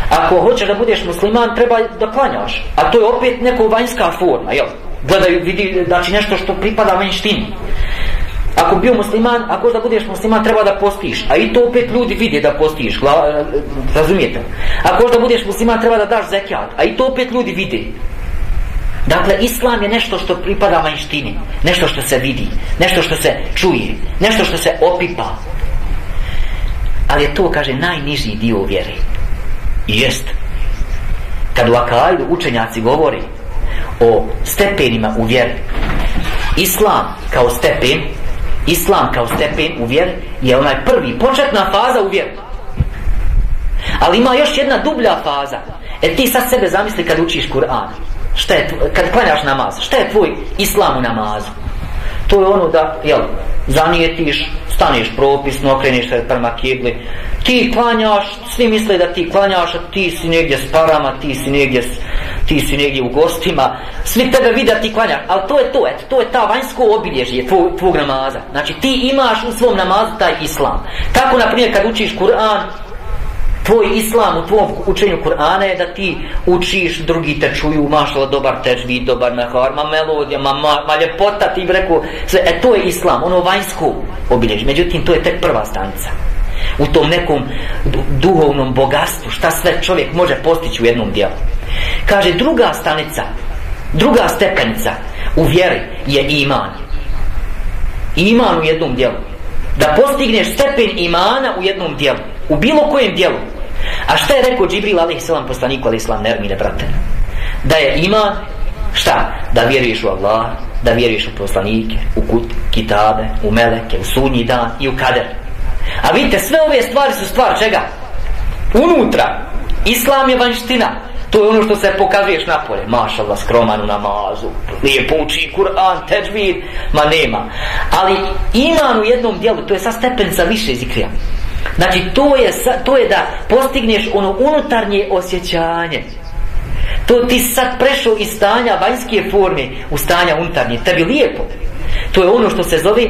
[SPEAKER 2] Ako hoćeš da budeš musliman, treba da klanjaš. A to je opet neka vanjska forma, jel? Gledaju, vidi, znači nešto što pripada vanjštini. Ako bio musliman, ako da budeš musliman, treba da postiš. A i to opet ljudi vide da postiš. Gla, razumijete? Ako da budeš musliman, treba da daš zekijat. A i to opet ljudi vide. Dakle, islam je nešto što pripada vanjštini. Nešto što se vidi. Nešto što se čuje. Nešto što se opipa. Ali je to, kaže, najniži dio vjere. I jest. Kad u Akaidu učenjaci govori o stepenima u vjeri, Islam kao stepen, Islam kao stepen u vjeri je onaj prvi, početna faza u vjeri. Ali ima još jedna dublja faza. E ti sad sebe zamisli kad učiš Kur'an. Šta je, kad klanjaš namaz, šta je tvoj islam u namazu? To je ono da, jel, zanijetiš, staneš propisno, okreniš se prema kibli, ti klanjaš, svi misle da ti klanjaš, a ti si negdje s parama, ti si negdje, ti si negdje u gostima, svi tebe vide da ti klanjaš, ali to je to, et, to je ta vanjsko obilježje tvog, tvog namaza. Znači ti imaš u svom namazu taj islam. Tako, na primjer, kad učiš Kur'an, tvoj islam u tvom učenju Kur'ana je da ti učiš, drugi te čuju, mašala dobar težvi, dobar mehar, ma melodija, ma, ma, ma ljepota, ti bi rekao, sve, e to je islam, ono vanjsko obilježi, međutim to je tek prva stanica. U tom nekom duhovnom bogatstvu, šta sve čovjek može postići u jednom dijelu. Kaže, druga stanica, druga stepenica u vjeri je iman. Iman u jednom dijelu. Da postigneš stepen imana u jednom dijelu. U bilo kojem dijelu. A šta je rekao Džibril alaih selam poslaniku alaih selam nermine brate? Da je ima šta? Da vjeruješ u Allah, da vjeruješ u poslanike, u kut, kitabe, u meleke, u sunji dan i u kader. A vidite, sve ove stvari su stvar čega? Unutra. Islam je vanština. To je ono što se pokazuješ napolje. Mašallah, skroman u namazu. Lijepo uči Kur'an, teđvid. Ma nema. Ali iman u jednom dijelu, to je sa stepenca više zikrija. Znači to je, to je da postigneš ono unutarnje osjećanje. To ti sad prešao iz stanja vanjske forme u stanja unutarnje. Tebi lijepo. To je ono što se zove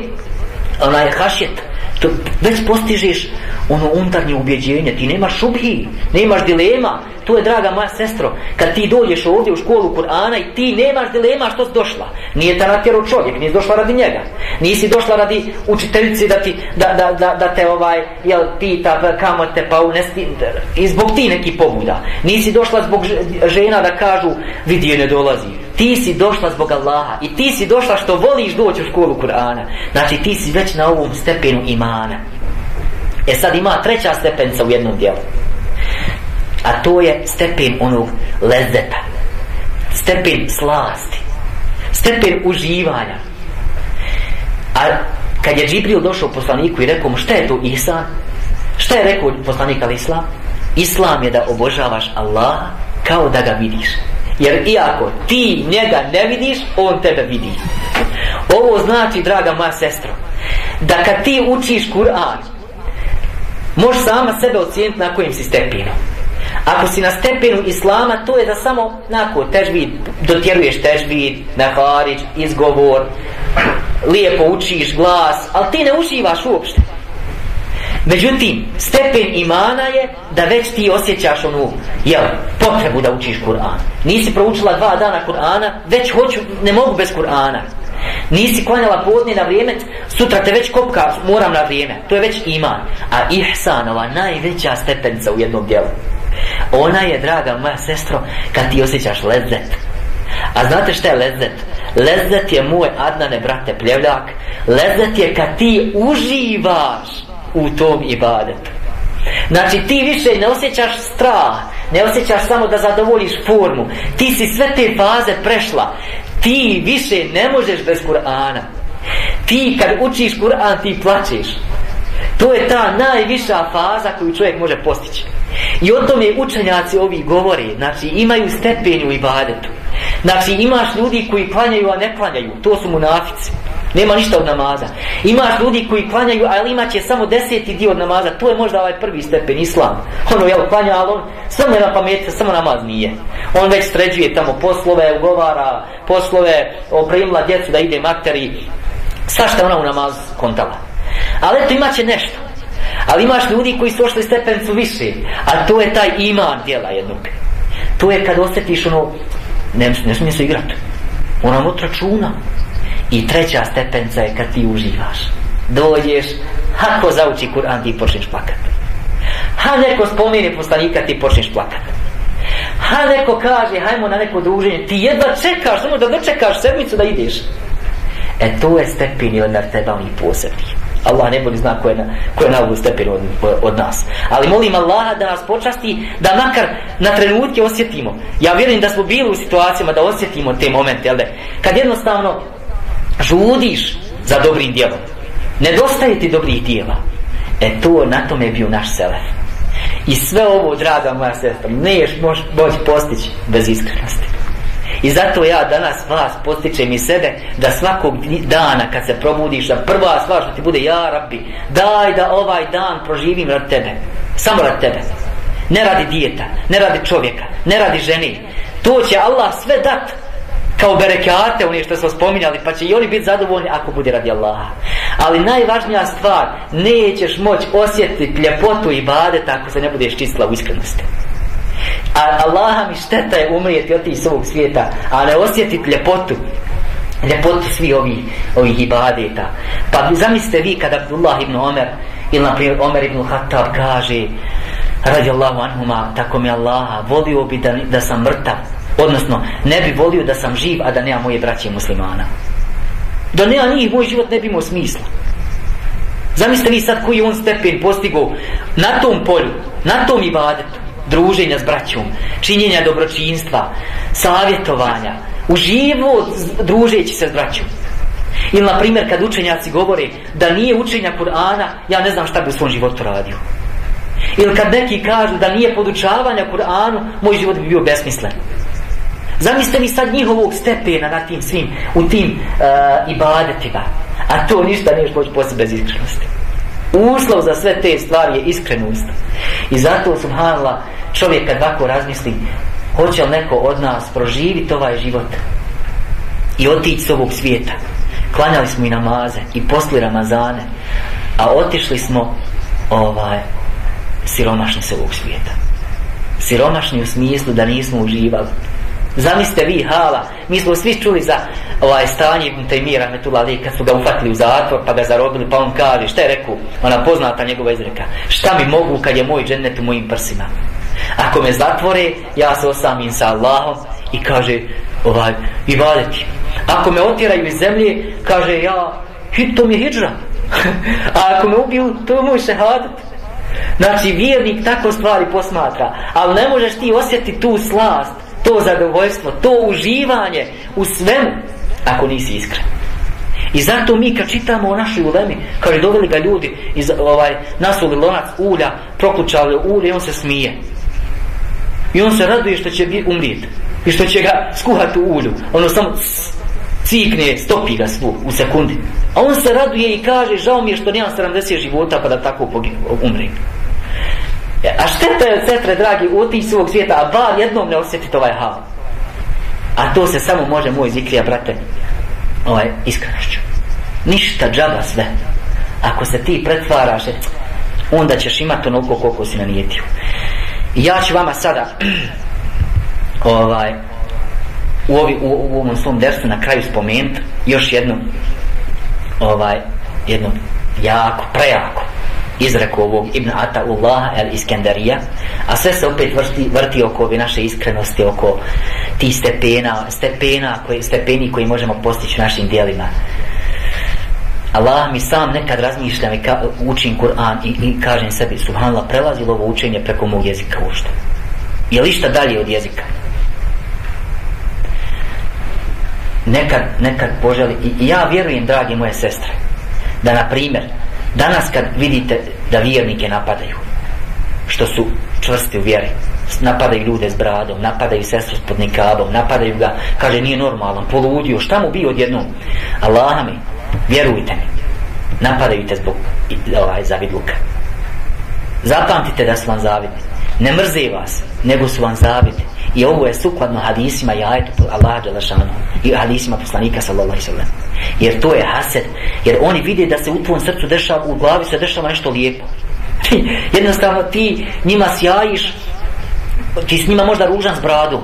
[SPEAKER 2] onaj hašjet. To već postižeš ono unutarnje ubjeđenje. Ti nemaš šubhi, nemaš dilema. To je, draga moja sestro, kad ti dođeš ovdje u školu Kur'ana i ti nemaš dilema što si došla. Nije te natjero čovjek, nisi došla radi njega. Nisi došla radi učiteljice da, ti, da, da, da, da te ovaj, jel, pita pa kamo te pa unesti. I zbog ti neki pobuda. Nisi došla zbog žena da kažu vidi je ne dolazi. Ti si došla zbog Allaha i ti si došla što voliš doći u školu Kur'ana. Znači ti si već na ovom stepenu imana. E sad ima treća stepenca u jednom dijelu. A to je stepen onog lezeta stepen slasti. Stepen uživanja. A kad je Džibril došao poslaniku i rekao mu šta je to Isa? Šta je rekao poslanik al Islam? Islam je da obožavaš Allaha kao da ga vidiš. Jer iako ti njega ne vidiš, on tebe vidi. Ovo znači, draga moja sestro, da kad ti učiš Kur'an, možeš sama sebe ocijeniti na kojim si stepinu. Ako si na stepenu Islama, to je da samo nako težbid, dotjeruješ težbid, neharić, izgovor, lijepo učiš glas, ali ti ne uživaš uopšte. Međutim, stepen imana je da već ti osjećaš onu jel, potrebu da učiš Kur'an. Nisi proučila dva dana Kur'ana, već hoću, ne mogu bez Kur'ana. Nisi klanjala podne na vrijeme, sutra te već kopka, moram na vrijeme. To je već iman. A ihsanova najveća stepenca u jednom dijelu. Ona je, draga moja sestro, kad ti osjećaš lezet. A znate šta je lezet? Lezet je moj Adnane, brate, pljevljak. Lezet je kad ti uživaš u tom ibadetu. Znači ti više ne osjećaš strah, ne osjećaš samo da zadovoljiš formu. Ti si sve te faze prešla. Ti više ne možeš bez Kur'ana. Ti kad učiš Kur'an ti plaćeš. To je ta najviša faza koju čovjek može postići. I o tome učenjaci ovi govori znači imaju stepenju u ibadetu. Znači imaš ljudi koji klanjaju, a ne klanjaju, to su munafici. Nema ništa od namaza. Imaš ljudi koji klanjaju, ali imat će samo deseti dio od namaza. To je možda ovaj prvi stepen, islam. Ono, jel, klanja, ali on samo je na pameti, samo namaz nije. On već sređuje tamo poslove, ugovara poslove, opremila djecu da ide materi. Sva šta ona u namaz kontala. Ali eto, imat će nešto. Ali imaš ljudi koji su ošli stepencu više. A to je taj iman djela jednog. To je kad osjetiš ono, ne, ne smije se igrati. Ona od računa. I treća stepenca je kad ti uživaš. Dođeš, ako zauči Kur'an ti počneš plakat. Ha neko spomeni poslanika ti počneš plakat. Ha neko kaže hajmo na neko druženje ti jedva čekaš samo da dočekaš sedmicu da ideš. E to je stepen teba nartebalni posebnih. Allah ne boli zna ko je na, ko je na ovu stepenu od, od nas. Ali molim Allaha da nas počasti da makar na trenutke osjetimo. Ja vjerujem da smo bili u situacijama da osjetimo te momente. Jel Kad jednostavno žudiš za dobrim djelom. Nedostaje ti dobrih djela. E to na tome je bio naš selef. I sve ovo, draga moja sestra, neš moći postići bez iskrenosti. I zato ja danas vas postičem i sebe da svakog dana kad se probudiš da prva stvar što ti bude ja rabbi daj da ovaj dan proživim rad tebe samo rad tebe. Ne radi dijeta, ne radi čovjeka ne radi ženi to će Allah sve dat kao berekate oni što smo spominjali pa će i oni biti zadovoljni ako bude radi Allaha. Ali najvažnija stvar nećeš moći osjetiti ljepotu i badet ako se ne budeš čistila u iskrenosti a Allaha mi šteta je umrijeti od tih svog svijeta a ne osjetiti ljepotu ljepotu svi ovih ovih ibadeta. Pa zamislite vi kada Abdullah ibn Omer ili na primjer Omer ibn Khattab kaže radi Allahu anhuma tako mi Allaha volio bi da, da sam mrtav odnosno ne bi volio da sam živ a da nema moje braće muslimana. Da nema njih moj život ne bi imao smisla. Zamislite vi sad koji on stepen postigo na tom polju na tom ibadetu druženja s braćom činjenja dobročinstva savjetovanja uživo družeći se s braćom ili na primjer kad učenjaci govore da nije učenja Kur'ana ja ne znam šta bi u svom životu radio ili kad neki kažu da nije podučavanja Kur'anu moj život bi bio besmislen Zamislite mi sad njihovog stepena na tim svim, u tim uh, ibadetima. A to ništa nije moći poslije bez iskrenosti. Uslov za sve te stvari je iskrenost. I zato, subhanallah, čovjek kad ovako razmisli, hoće li neko od nas proživiti ovaj život i otići s ovog svijeta. Klanjali smo i namaze i posli Ramazane, a otišli smo ovaj siromašni s ovog svijeta. Siromašni u smislu da nismo uživali Zamislite vi hala, mi smo svi čuli za ovaj stanje Ibn Taymiyyah Rahmetullah Ali kad su ga ufatili u zatvor pa ga zarobili pa on kaže šta je rekao, ona poznata njegova izreka šta mi mogu kad je moj džennet u mojim prsima? Ako me zatvore ja se osamim sa Allahom. I kaže ovaj, i valeti ako me otjeraju iz zemlje kaže ja, hit, to mi je hijđra a ako me ubiju to je moj šehadat znači vjernik tako stvari posmatra ali ne možeš ti osjetiti tu slast to zadovoljstvo, to uživanje u svemu, ako nisi iskren. I zato mi kad čitamo o našoj ulemi, kaže doveli ga ljudi, iz, ovaj, nasuli lonac ulja, prokučali ulje, on se smije. I on se raduje što će bi umrijeti. i što će ga skuhati u ulju. Ono samo cikne, stopi ga svu u sekundi. A on se raduje i kaže, žao mi je što nemam 70 života pa da tako umri. E, a šteta je, sestre dragi, otići svog svijeta, a bar jednom ne osjetiti ovaj hal. A to se samo može, moj zikrija, brate, ovaj, iskrenošću. Ništa džaba sve. Ako se ti pretvaraš, e, onda ćeš imati onoliko koliko si nanijetio. Ja ću vama sada ovaj, u, ovi, u, u ovom svom dersu na kraju spomenuti još jednu ovaj, jednu jako, prejako izreku ovog Ibn Ata'ullah el Iskenderija a sve se opet vrti, vrti oko ove naše iskrenosti oko ti stepena stepena koji, stepeni koji možemo postići našim dijelima. Allah mi sam nekad razmišljam i ka, učim Kur'an i, i kažem sebi subhanallah prelazilo ovo učenje preko mog jezika ušto je li šta dalje od jezika? Nekad, nekad poželi i, i ja vjerujem dragi moje sestre da na primjer danas kad vidite da vjernike napadaju što su čvrsti u vjeri napadaju ljude s bradom napadaju sestru s podnikabom napadaju ga, kaže nije normalan poludio, šta mu bi odjednom? Allah mi, vjerujte mi napadaju te zbog ovaj, zavidluka. Zapamtite da su vam zavidni. Ne mrze vas nego su vam zavidni i ovo je sukladno hadisima i ajetu Allah Đelešanu i hadisima poslanika sallallahu sallam jer to je hased. Jer oni vide da se u tvom srcu dešava u glavi se dešava nešto lijepo. Jednostavno ti njima sjajiš ti s njima možda ružan s bradom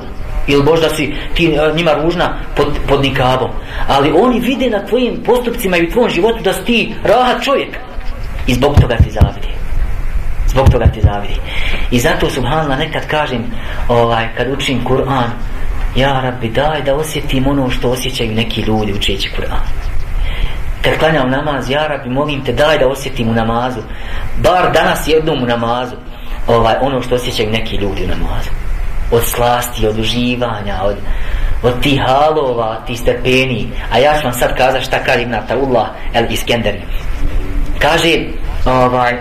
[SPEAKER 2] ili možda si ti e, njima ružna pod, pod nikabom. Ali oni vide na tvojim postupcima i u tvom životu da si ti rahat čovjek. I zbog toga ti zavidi zbog toga ti zavidi. I zato subhanallah nekad kažem ovaj, kad učim Kur'an ja rabbi daj da osjetim ono što osjećaju neki ljudi učeći Kur'an. Kad klanjam namaz ja rabbi molim te daj da osjetim u namazu bar danas jednom u namazu ovaj, ono što osjećaju neki ljudi u namazu. Od slasti, od uživanja od, od tih halova tih stepeni. A ja ću vam sad kazati šta kaže Ibn Ataullah el Iskenderi kaže ovaj,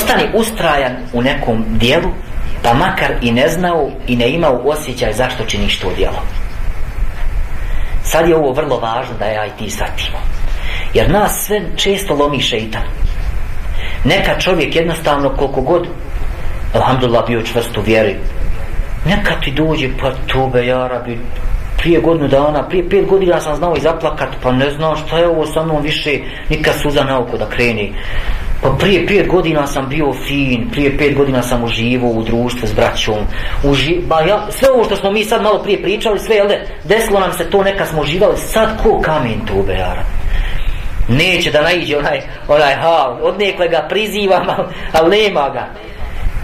[SPEAKER 2] ostani ustrajan u nekom dijelu pa makar i ne znao i ne imao osjećaj zašto činiš to dijelo sad je ovo vrlo važno da ja i ti satimo. jer nas sve često lomi šeitan neka čovjek jednostavno koliko god alhamdulillah bio čvrst u vjeri neka ti dođe pa tube jarabi prije godinu dana, prije pet godina sam znao i zaplakat, pa ne znao šta je ovo sa mnom više, nikad suza na oko da kreni. Pa prije pet godina sam bio fin, prije pet godina sam uživo u društvu s braćom. Uži, ba ja, sve ovo što smo mi sad malo prije pričali, sve, jel de, desilo nam se to, neka smo uživali, sad ko kamen tu bejara. Neće da naiđe onaj, onaj hal, od nekle ga prizivam, ali, ali nema ga.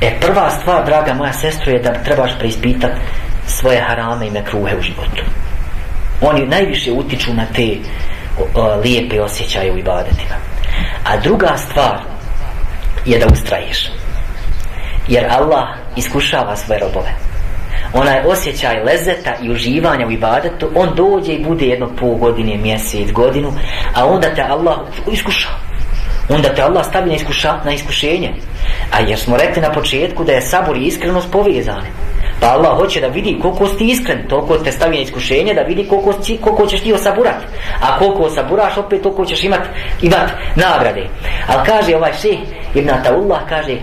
[SPEAKER 2] E, prva stvar, draga moja sestro, je da trebaš preispitati svoje harame i mekruhe u životu. Oni najviše utiču na te o, o, lijepe osjećaje u ibadetima. A druga stvar je da ustraješ. Jer Allah iskušava svoje robove. Onaj osjećaj lezeta i uživanja u ibadetu, on dođe i bude jedno pol godine, mjesec, godinu, a onda te Allah iskuša. Onda te Allah stavi na, iskuša, na iskušenje. A jer smo rekli na početku da je sabor i iskrenost povezane. Pa Allah hoće da vidi koliko si iskren, toliko te stavi na iskušenje, da vidi koliko, si, koliko ćeš ti osaburat. A koliko osaburaš, opet toliko ćeš imat, imat nagrade. Ali kaže ovaj šeh, Ibn Ataullah kaže, e,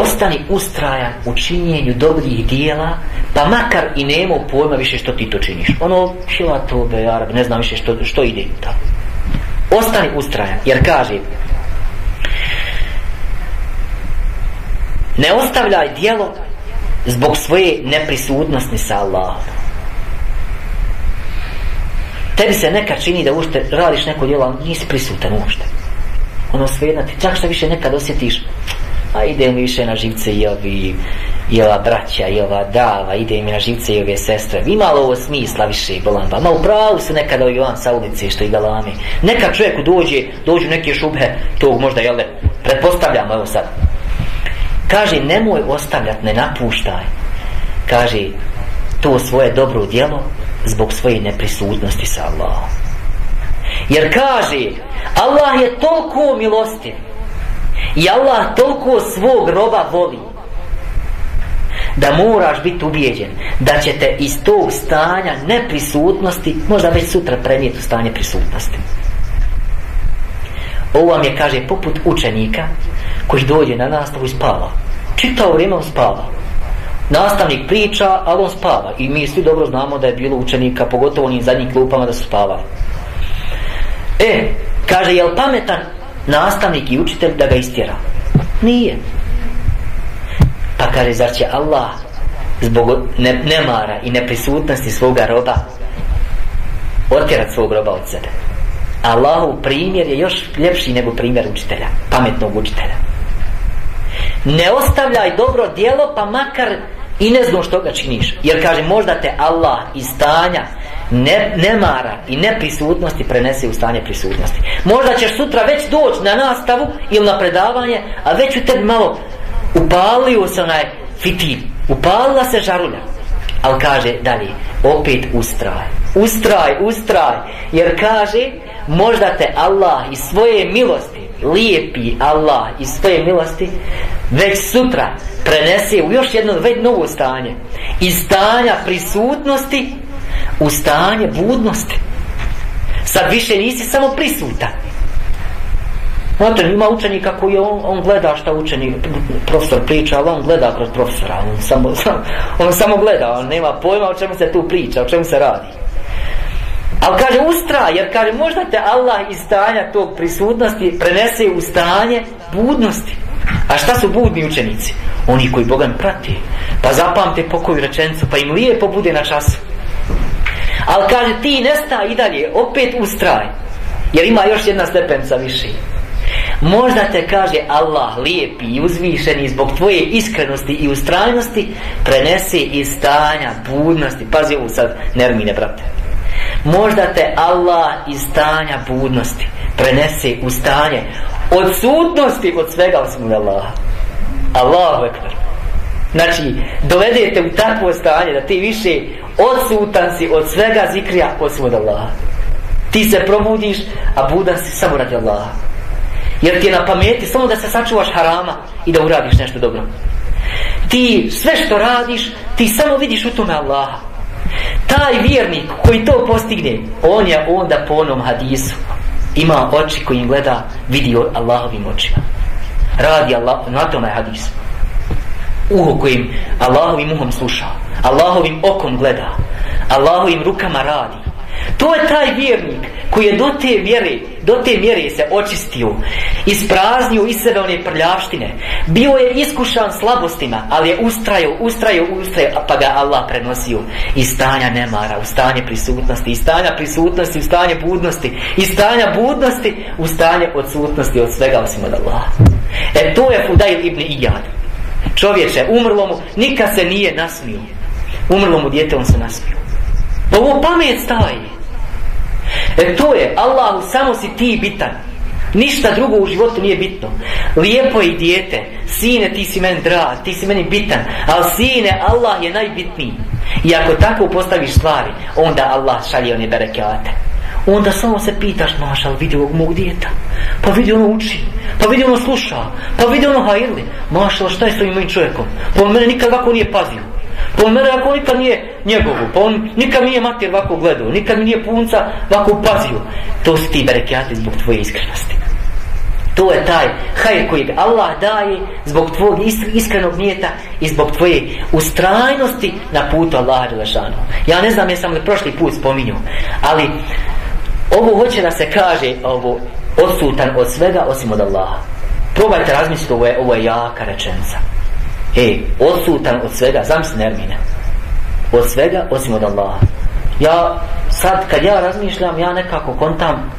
[SPEAKER 2] ostani ustrajan u činjenju dobrih dijela, pa makar i nemo pojma više što ti to činiš. Ono, šila tobe, Arab, ne znam više što, što ide. Tako. Ostani ustrajan, jer kaže, ne ostavljaj dijelo zbog svoje neprisutnosti sa Allahom. Tebi se nekad čini da ušte radiš neko djelo, ali nisi prisutan ušte. Ono sve jedna ti, čak što više nekad osjetiš, a ide mi više na živce i ovi, i ova braća, i ova dava, ide mi na živce i ove sestre. Imalo ovo smisla više, bolan pa. Ma u pravu su nekad ovi van sa ulice što i galami. Neka čovjeku dođe, dođu neke šubhe, tog možda, jel pretpostavljamo, evo sad, kaže nemoj ostavljat, ne napuštaj. Kaže to svoje dobro djelo zbog svoje neprisutnosti sa Allahom. Jer kaže Allah je toliko milostiv I Allah toliko svog roba voli da moraš biti ubijeđen da će te iz tog stanja neprisutnosti možda već sutra prenijeti u stanje prisutnosti. Ovo vam je kaže poput učenika koji dođe na nastavu i spava čitao vrijeme on spava. Nastavnik priča ali on spava. I mi svi dobro znamo da je bilo učenika pogotovo onim zadnjim klupama da su spavali. E kaže jel pametan nastavnik i učitelj da ga istjera? Nije. Pa kaže, zar će Allah zbog ne, nemara i neprisutnosti svoga roba otjerat svog roba od sebe. Allahu primjer je još ljepši nego primjer učitelja, pametnog učitelja. Ne ostavljaj dobro dijelo, pa makar i ne znam što ga činiš. Jer kaže, možda te Allah iz stanja ne, nemara i neprisutnosti prenese u stanje prisutnosti. Možda ćeš sutra već doći na nastavu ili na predavanje, a već u tebi malo upalio se onaj fitil upalila se žarulja ali kaže dalje opet ustraj ustraj, ustraj jer kaže možda te Allah iz svoje milosti lijepi Allah iz svoje milosti već sutra prenese u još jedno već novo stanje iz stanja prisutnosti u stanje budnosti sad više nisi samo prisutan Znate, ima učenika koji on, on gleda šta učenik, profesor priča, ali on gleda kroz profesora, on samo, on samo gleda, on nema pojma o čemu se tu priča, o čemu se radi. Ali kaže ustra, jer kaže možda te Allah iz stanja tog prisutnosti prenese u stanje budnosti. A šta su budni učenici? Oni koji Boga ne prati. Pa zapamte pokoju rečenicu, pa im lijepo bude na času. Ali kaže ti nesta i dalje, opet ustraj. Jer ima još jedna stepenca više. Možda te kaže Allah lijepi i uzvišeni zbog tvoje iskrenosti i ustrajnosti prenese iz stanja budnosti. Pazi ovo sad, nermine, brate. Možda te Allah iz stanja budnosti prenese u stanje odsutnosti od svega osim od Allaha. Allahu ekber. Znači, dovedete u takvo stanje da ti više odsutan si od svega zikrija osim od Allaha. Ti se probudiš, a budan si samo radi Allaha. Jer ti je na pameti samo da se sačuvaš harama i da uradiš nešto dobro. Ti sve što radiš, ti samo vidiš u tome Allaha. Taj vjernik koji to postigne, on je onda po onom hadisu. Ima oči kojim gleda, vidi Allahovim očima. Radi Allah, na tome hadis Uho kojim Allahovim uhom sluša. Allahovim okom gleda. Allahovim rukama radi. To je taj vjernik koji je do te vjere, do te mjere se očistio, ispraznio iz sebe one prljavštine. Bio je iskušan slabostima, ali je ustrajao, ustrajao, ustrajao, pa ga Allah prenosio iz stanja nemara, u stanje prisutnosti, iz stanja prisutnosti, u stanje budnosti, iz stanja budnosti, u stanje odsutnosti od svega osim od Allah. E to je Fudail ibn Iyad. Čovječe, umrlo mu, nikad se nije nasmio. Umrlo mu djete, on se nasmio. Pa ovo pamet staje. E to je, Allahu samo si ti bitan. Ništa drugo u životu nije bitno. Lijepo je dijete. Sine, ti si meni drag, ti si meni bitan. Ali sine, Allah je najbitniji. I ako tako postaviš stvari, onda Allah šalje one berekate. Onda samo se pitaš, maša, vidi ovog mog djeta. Pa vidi ono uči. Pa vidi ono sluša. Pa vidi ono hajrli. Maša, šta je s ovim mojim čovjekom? Pa on mene nikad ovako nije pazio. Pa on mene ovako nikad nije njegovu, pa on nikad nije mater ovako gledao, nikad mi nije punca ovako pazio. To su ti berekijati zbog tvoje iskrenosti. To je taj hajr kojeg Allah daje zbog tvojeg iskrenog nijeta i zbog tvoje ustrajnosti na putu Allaha Đelešanu. Ja ne znam jesam li prošli put spominjao, ali ovo hoće da se kaže ovo odsutan od svega osim od Allaha. Probajte razmisliti, ovo je, ovo je jaka rečenca. Ej, odsutan od svega, zamisli Nermina. Od svega, osim od Allaha. Ja, sad, kad ja razmišljam, ja nekako kontam,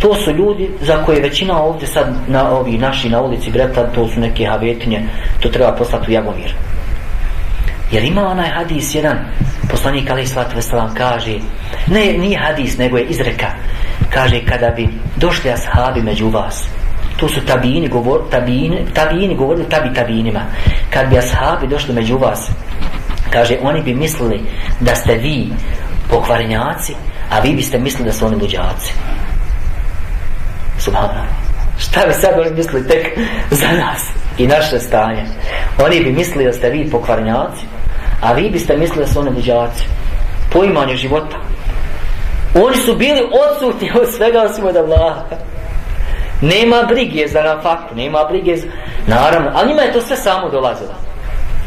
[SPEAKER 2] to su ljudi za koje većina ovdje sad, na ovi naši na ulici Greta, to su neke havetinje, to treba poslati u Jagomir. Jer ima onaj hadis jedan, poslanik Ali Svatu Veselam kaže, ne, nije hadis, nego je izreka, kaže, kada bi došli ashabi među vas, to su tabini govor, tabini, tabini govorili tabi tabinima kad bi ashabi došli među vas kaže oni bi mislili da ste vi pokvarenjaci a vi biste mislili da su oni luđaci subhanallah Šta bi sad oni mislili tek za nas i naše stanje? Oni bi mislili da ste vi pokvarnjaci, a vi biste mislili da su oni luđaci. Poimanje života. Oni su bili odsutni od svega osim od Allaha. Nema brige za nafaku, nema brige za... Naravno, ali njima je to sve samo dolazilo.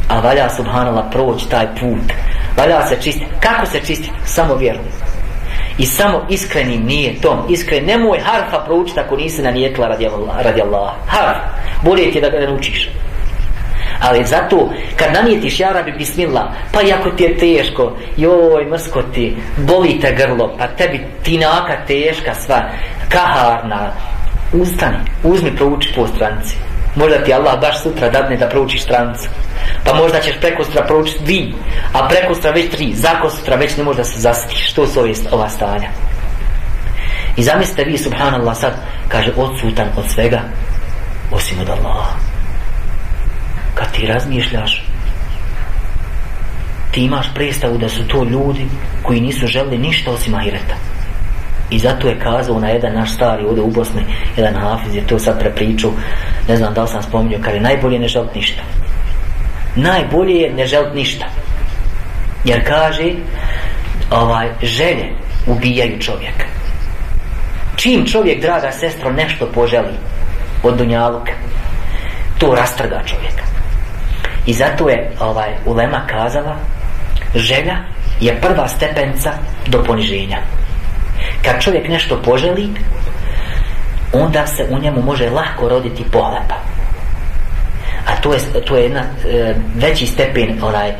[SPEAKER 2] A valja subhanallah proći taj put. Valja se čistiti. Kako se čistiti? Samo vjerom. I samo iskrenim nije tom. Iskren, nemoj harfa proučiti ako nisi nanijetila radi Allah. Radi Allah. Harf. Bolje ti da ga ne učiš. Ali zato, kad nanijetiš ja rabi bismillah, pa jako ti je teško, joj, mrsko ti, boli te grlo, pa tebi tinaka teška sva, kaharna, ustani, uzmi prouči po stranci Možda ti Allah baš sutra dadne da proučiš strancu Pa možda ćeš preko sutra proučiti dvi, a preko sutra već tri, zako sutra već ne možda se zasitiš. Što su ove, ova stanja? I zamislite vi, subhanallah, sad, kaže, odsutan od svega, osim od Allaha. Kad ti razmišljaš, ti imaš predstavu da su to ljudi koji nisu želi ništa osim ahireta. I zato je kazao na jedan naš stari ovdje u Bosni, jedan hafiz je to sad prepričao, ne znam da li sam spominio, kada je najbolje ne želiti ništa. Najbolje je ne želiti ništa. Jer kaže, ovaj, želje ubijaju čovjeka. Čim čovjek, draga sestro, nešto poželi od dunjaluka, to rastrga čovjeka. I zato je ovaj ulema kazala, želja je prva stepenca do poniženja kad čovjek nešto poželi onda se u njemu može lako roditi pohlepa to je, to je jedna e, veći stepen onaj e,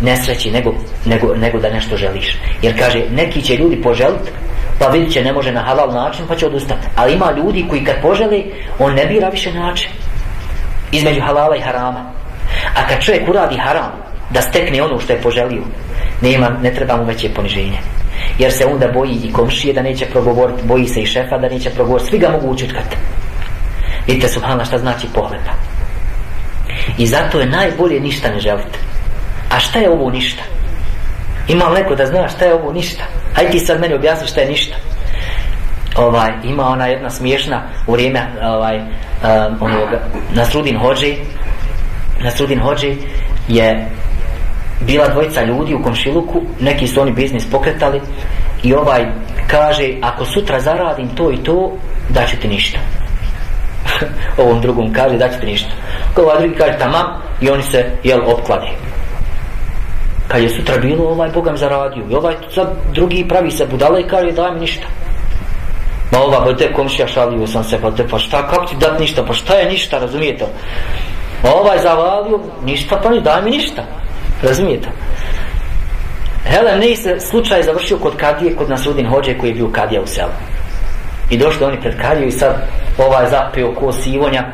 [SPEAKER 2] nesreći nego, nego, nego da nešto želiš. Jer kaže neki će ljudi poželiti pa vidit će ne može na halal način pa će odustati ali ima ljudi koji kad poželi on ne bira više način. Između halala i harama. A kad čovjek uradi haram da stekne ono što je poželio nema, ne treba mu veće poniženje. Jer se onda boji i komšije da neće progovoriti, boji se i šefa da neće progovoriti, svi ga mogu učutkati. Vidite, subhanallah, šta znači pohlepa. I zato je najbolje ništa ne želite. A šta je ovo ništa? Ima neko da zna šta je ovo ništa? Hajde ti sad meni objasni šta je ništa. Ovaj, ima ona jedna smiješna u vrijeme ovaj, eh, um, onoga, na Srudin Hođi na Srudin Hođi je bila dvojica ljudi u komšiluku, neki su oni biznis pokretali i ovaj kaže, ako sutra zaradim to i to, daću ti ništa. Ovom drugom kaže, daću ti ništa. Kao ovaj drugi kaže, tamam, i oni se, jel, opklade. Kad je sutra bilo, ovaj Bogam zaradio. I ovaj sad drugi pravi se budala i kaže, daj mi ništa. Ma ova, pa te komšija šalio sam se, pa te, pa šta, kako ti dat ništa, pa šta je ništa, razumijete? Ma ovaj zavalio, ništa, pa ni daj mi ništa. Razumijete? Helen ne se slučaj završio kod Kadije, kod Nasrudin Hođe koji je bio Kadija u selu. I došli oni pred Kadiju i sad ovaj zapio ko sivonja,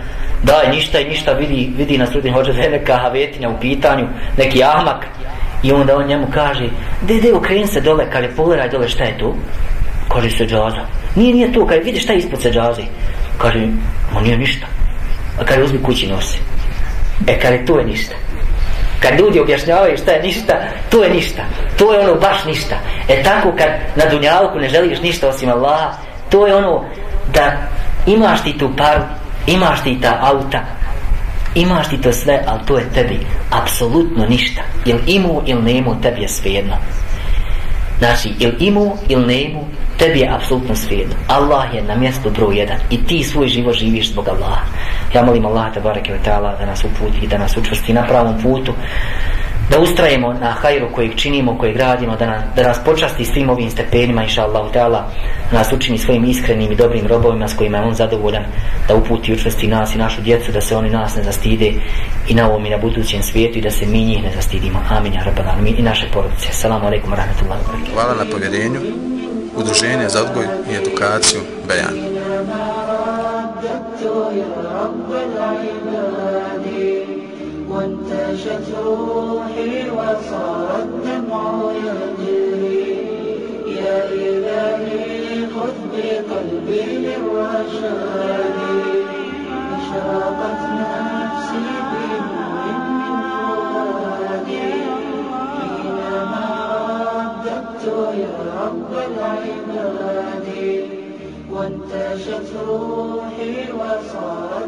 [SPEAKER 2] daj ništa i ništa vidi, vidi Nasrudin Hođe da je neka havetina u pitanju, neki ahmak. I onda on njemu kaže, de, de, okreni se dole, kaže, pogledaj dole šta je tu? Kaže se džaza. Nije, nije to, kaže, vidi šta je ispod se džaze Kaže, ma nije ništa. A kaže, uzmi kući nosi. E, kaže, to je ništa kad ljudi objašnjavaju šta je ništa, to je ništa. To je ono baš ništa. E tako kad na dunjalku ne želiš ništa osim Allaha, to je ono da imaš ti tu paru, imaš ti ta auta, imaš ti to sve, ali to je tebi apsolutno ništa. Ili imu ili nemu, tebi je svejedno. Znači, ili imu ili nemu, tebi je apsolutno svejedno. Allah je na mjestu broj jedan i ti svoj život živiš zbog Allaha. Ja molim Allah te ve taala da nas uputi i da nas učvrsti na pravom putu. Da ustrajemo na hajru kojeg činimo, kojeg gradimo, da, na, da nas počasti svim ovim stepenima, inša Allah, da nas učini svojim iskrenim i dobrim robovima s kojima je On zadovoljan, da uputi i učvrsti nas i našu djecu, da se oni nas ne zastide i na ovom i na budućem svijetu i da se mi njih ne zastidimo. Amin, ja i naše porodice. Salamu alaikum, rahmatullahi wa
[SPEAKER 1] Hvala na povjerenju. Udruženje za odgoj i edukaciju Bejan. وانتشت روحي وصار الدمع يجري يا إلهي خذ بقلبي للرشاد. أشرقت نفسي بنور من حينما يا رب العباد.
[SPEAKER 3] وانتشت روحي وصار